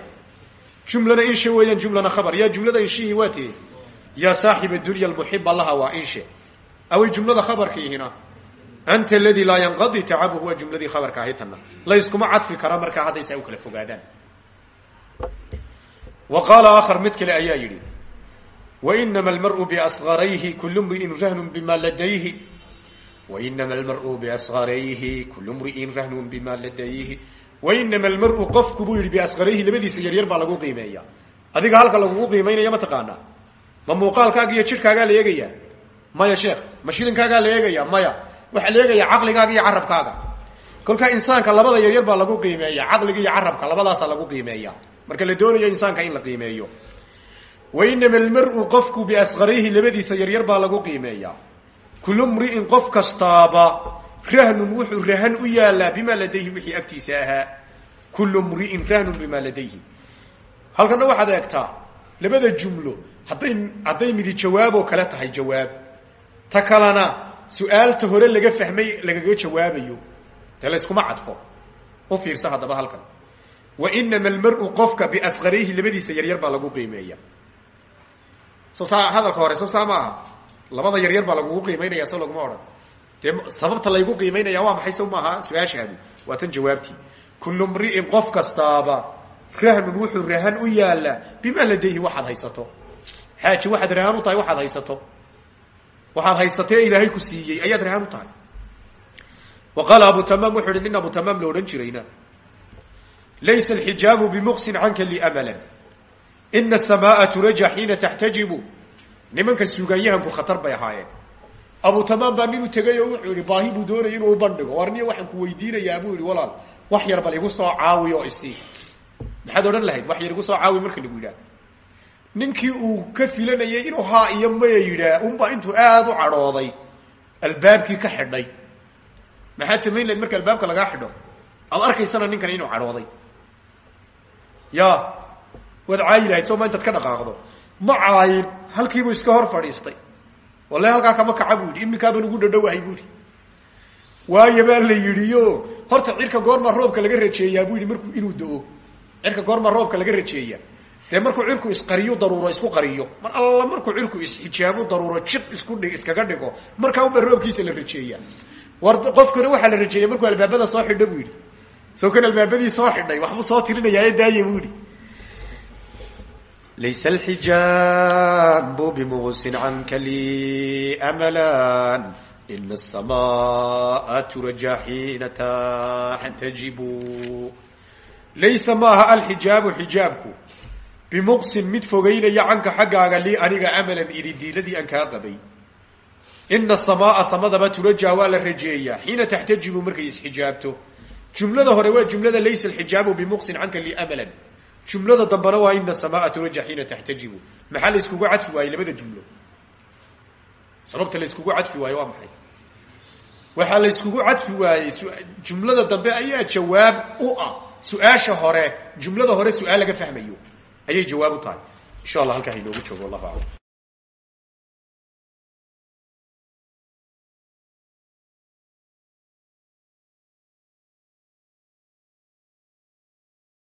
Jumlana inshe weeyaan jumlana khabar. Yaa jumlada inshihii waa tee yaa saaxiba dunya lmuxiba laha waa inshe away jumlada khabarkiihina anta aladii laa yanqadi tacabuhu waa jumladii khabarka ahay tanna. Layskuma cadfi kara markaa hadday saa u kala fogaadaan wa qaala aakhar mid kale ayaa yidhi wainama almar'u biasgarayhi kulu mri'in rahnun bima ladayhi wainama almar'u biasgarayhi kulu mri'in rahnun bima ladayhi wainama almar'u qofku buu yidhi biasgarayhi labadiisa yaryar baa lagu qiimeeya adiga halka lagugu qiimaynaya ma taqaanaa ma muuqaalkaaga iyo jidhkaagaa la eegaya maya sheekh ma shilinkaagaa la eegaya maya waxaa la eegaya caqligaaga iyo carabkaaga kolkaa insaanka labada yaryar baa lagu qiimeeya caqliga iyo carabka labadaasaa lagu qiimeeya marka la doonayo insaanka in la qiimeeyo. Wainama almar'u qofku biasqarihi labadiisa yaryar baa lagu qiimeeya. Kullu mri'in qof kastaaba rahnun wuxuu rahan u yaalaa bimaa ladayhi wixii agtiisa ahaa. Kullu mri'in rahnun bimaa ladayhi. Halkana waxaad eegtaa labada jumlo hadday hadday midi jawaaboo kale tahay jawaab. Ta kalena su'aalta hore laga fahmay lagaga jawaabayo. Dee layskuma cadfo. U fiirsa haddaba halkan wainama almar'u qofka biasqarihi labadiisa yaryar baa lagu qiimeeya soo saa hadalka hore soo saa labada yaryar baa lagugu qiimaynaya soo laguma odhan. Sababta laygu qiimaynaya waa maxay so maaha? Su'aashaadu. Tan jawaabtii. Kullu mri'in qof kastaaba rahnun wuxuu rahan u yaalaa bimaa ladayhi waxaad haysato. Xaaji waxaad rahan u tahay waxaad haysato. Waxaad haysatee ilaahay ku siiyey ayaad rahan u tahay. Wa qaala abu tamaam wuxuu nin abu tamaam la odhan laysa alxijaabu bimuqsin canka liamalan ina asamaaa turaja xiina taxtajibu nimanka suugaanyahanku khatar bay ahaayeen abu tamaam baa nin u tegay oo wuxuu yihi baahi buu doonaya inuu ubandhigo war niyo waxaan ku weydiinayaa buu yihi walaal wax yar bal soo caawi oo isii maxaad odhan lahayd wax yar igu soo caawi marka lagu yidhaah ninkii uu ka filanayay inuu haa iyo maya yidhaah unbaa intuu aada u cadhooday albaabkii ka xidhay maxaad samayn lahayd marka albaabka lagaa xidho aad arkaysana ninkan inuu cadhooday ya. Waad caayi lahayd soo ma intaad ka dhaqaaqdo. Ma caayin halkiibuu iska hor fadhiistay. Walle halkaa kama kaca bu yidhi iminkaabaan ugu dhadhowahay bu yidhi. Waayo baa la yidhiyo horta cirka goormaa roobka laga rajeeyaa bu markuu inuu do-o cirka goormaa roobka laga rajeeya dee markuu cirku isqariyo daruuro isku qariyo. Mar alla markuu cirku isxijaabu daruuro jiq isku dhig iskaga dhigo markaa unbaa roobkiisa la rajeeya war qofkuna waxaa la rajeeya markuu albaabada soo xidho bu soo kan albaabadii soo xidhay waxbuu soo tirinayaaye daaya bu yidhi. laysa alxijaabu bimuqsin canka li amalan ina asamaa turaja xiina taxtajibu laysa maaha alxijaabu xijaabku bimuqsin mid fogeynaya canka xaggaaga lii aniga amalan ididiiladii aan kaa qabay ina asamaa samadaba turajaa waa la rajeeyaa xiina taxtajibu markay isxijaabto jumlada hore waa jumlada laysa alxijaabu bimuqsin canka li amalan jumlada dambena waa ina asamaa turaja xiina taxtajibu. Maxaa la iskugu cadfi waayey labada jumlo. Sababta la iskugu cadfi waaye waa maxay? Waxaa la iskugu cadfi waayey jumlada dambe ayaa jawaab u ah su'aasha hore. Jumlada hore su'aal fahmayo. Ayay jawaab u tahay. Insha allah halkaa inoogu joogo. Wallahu aclam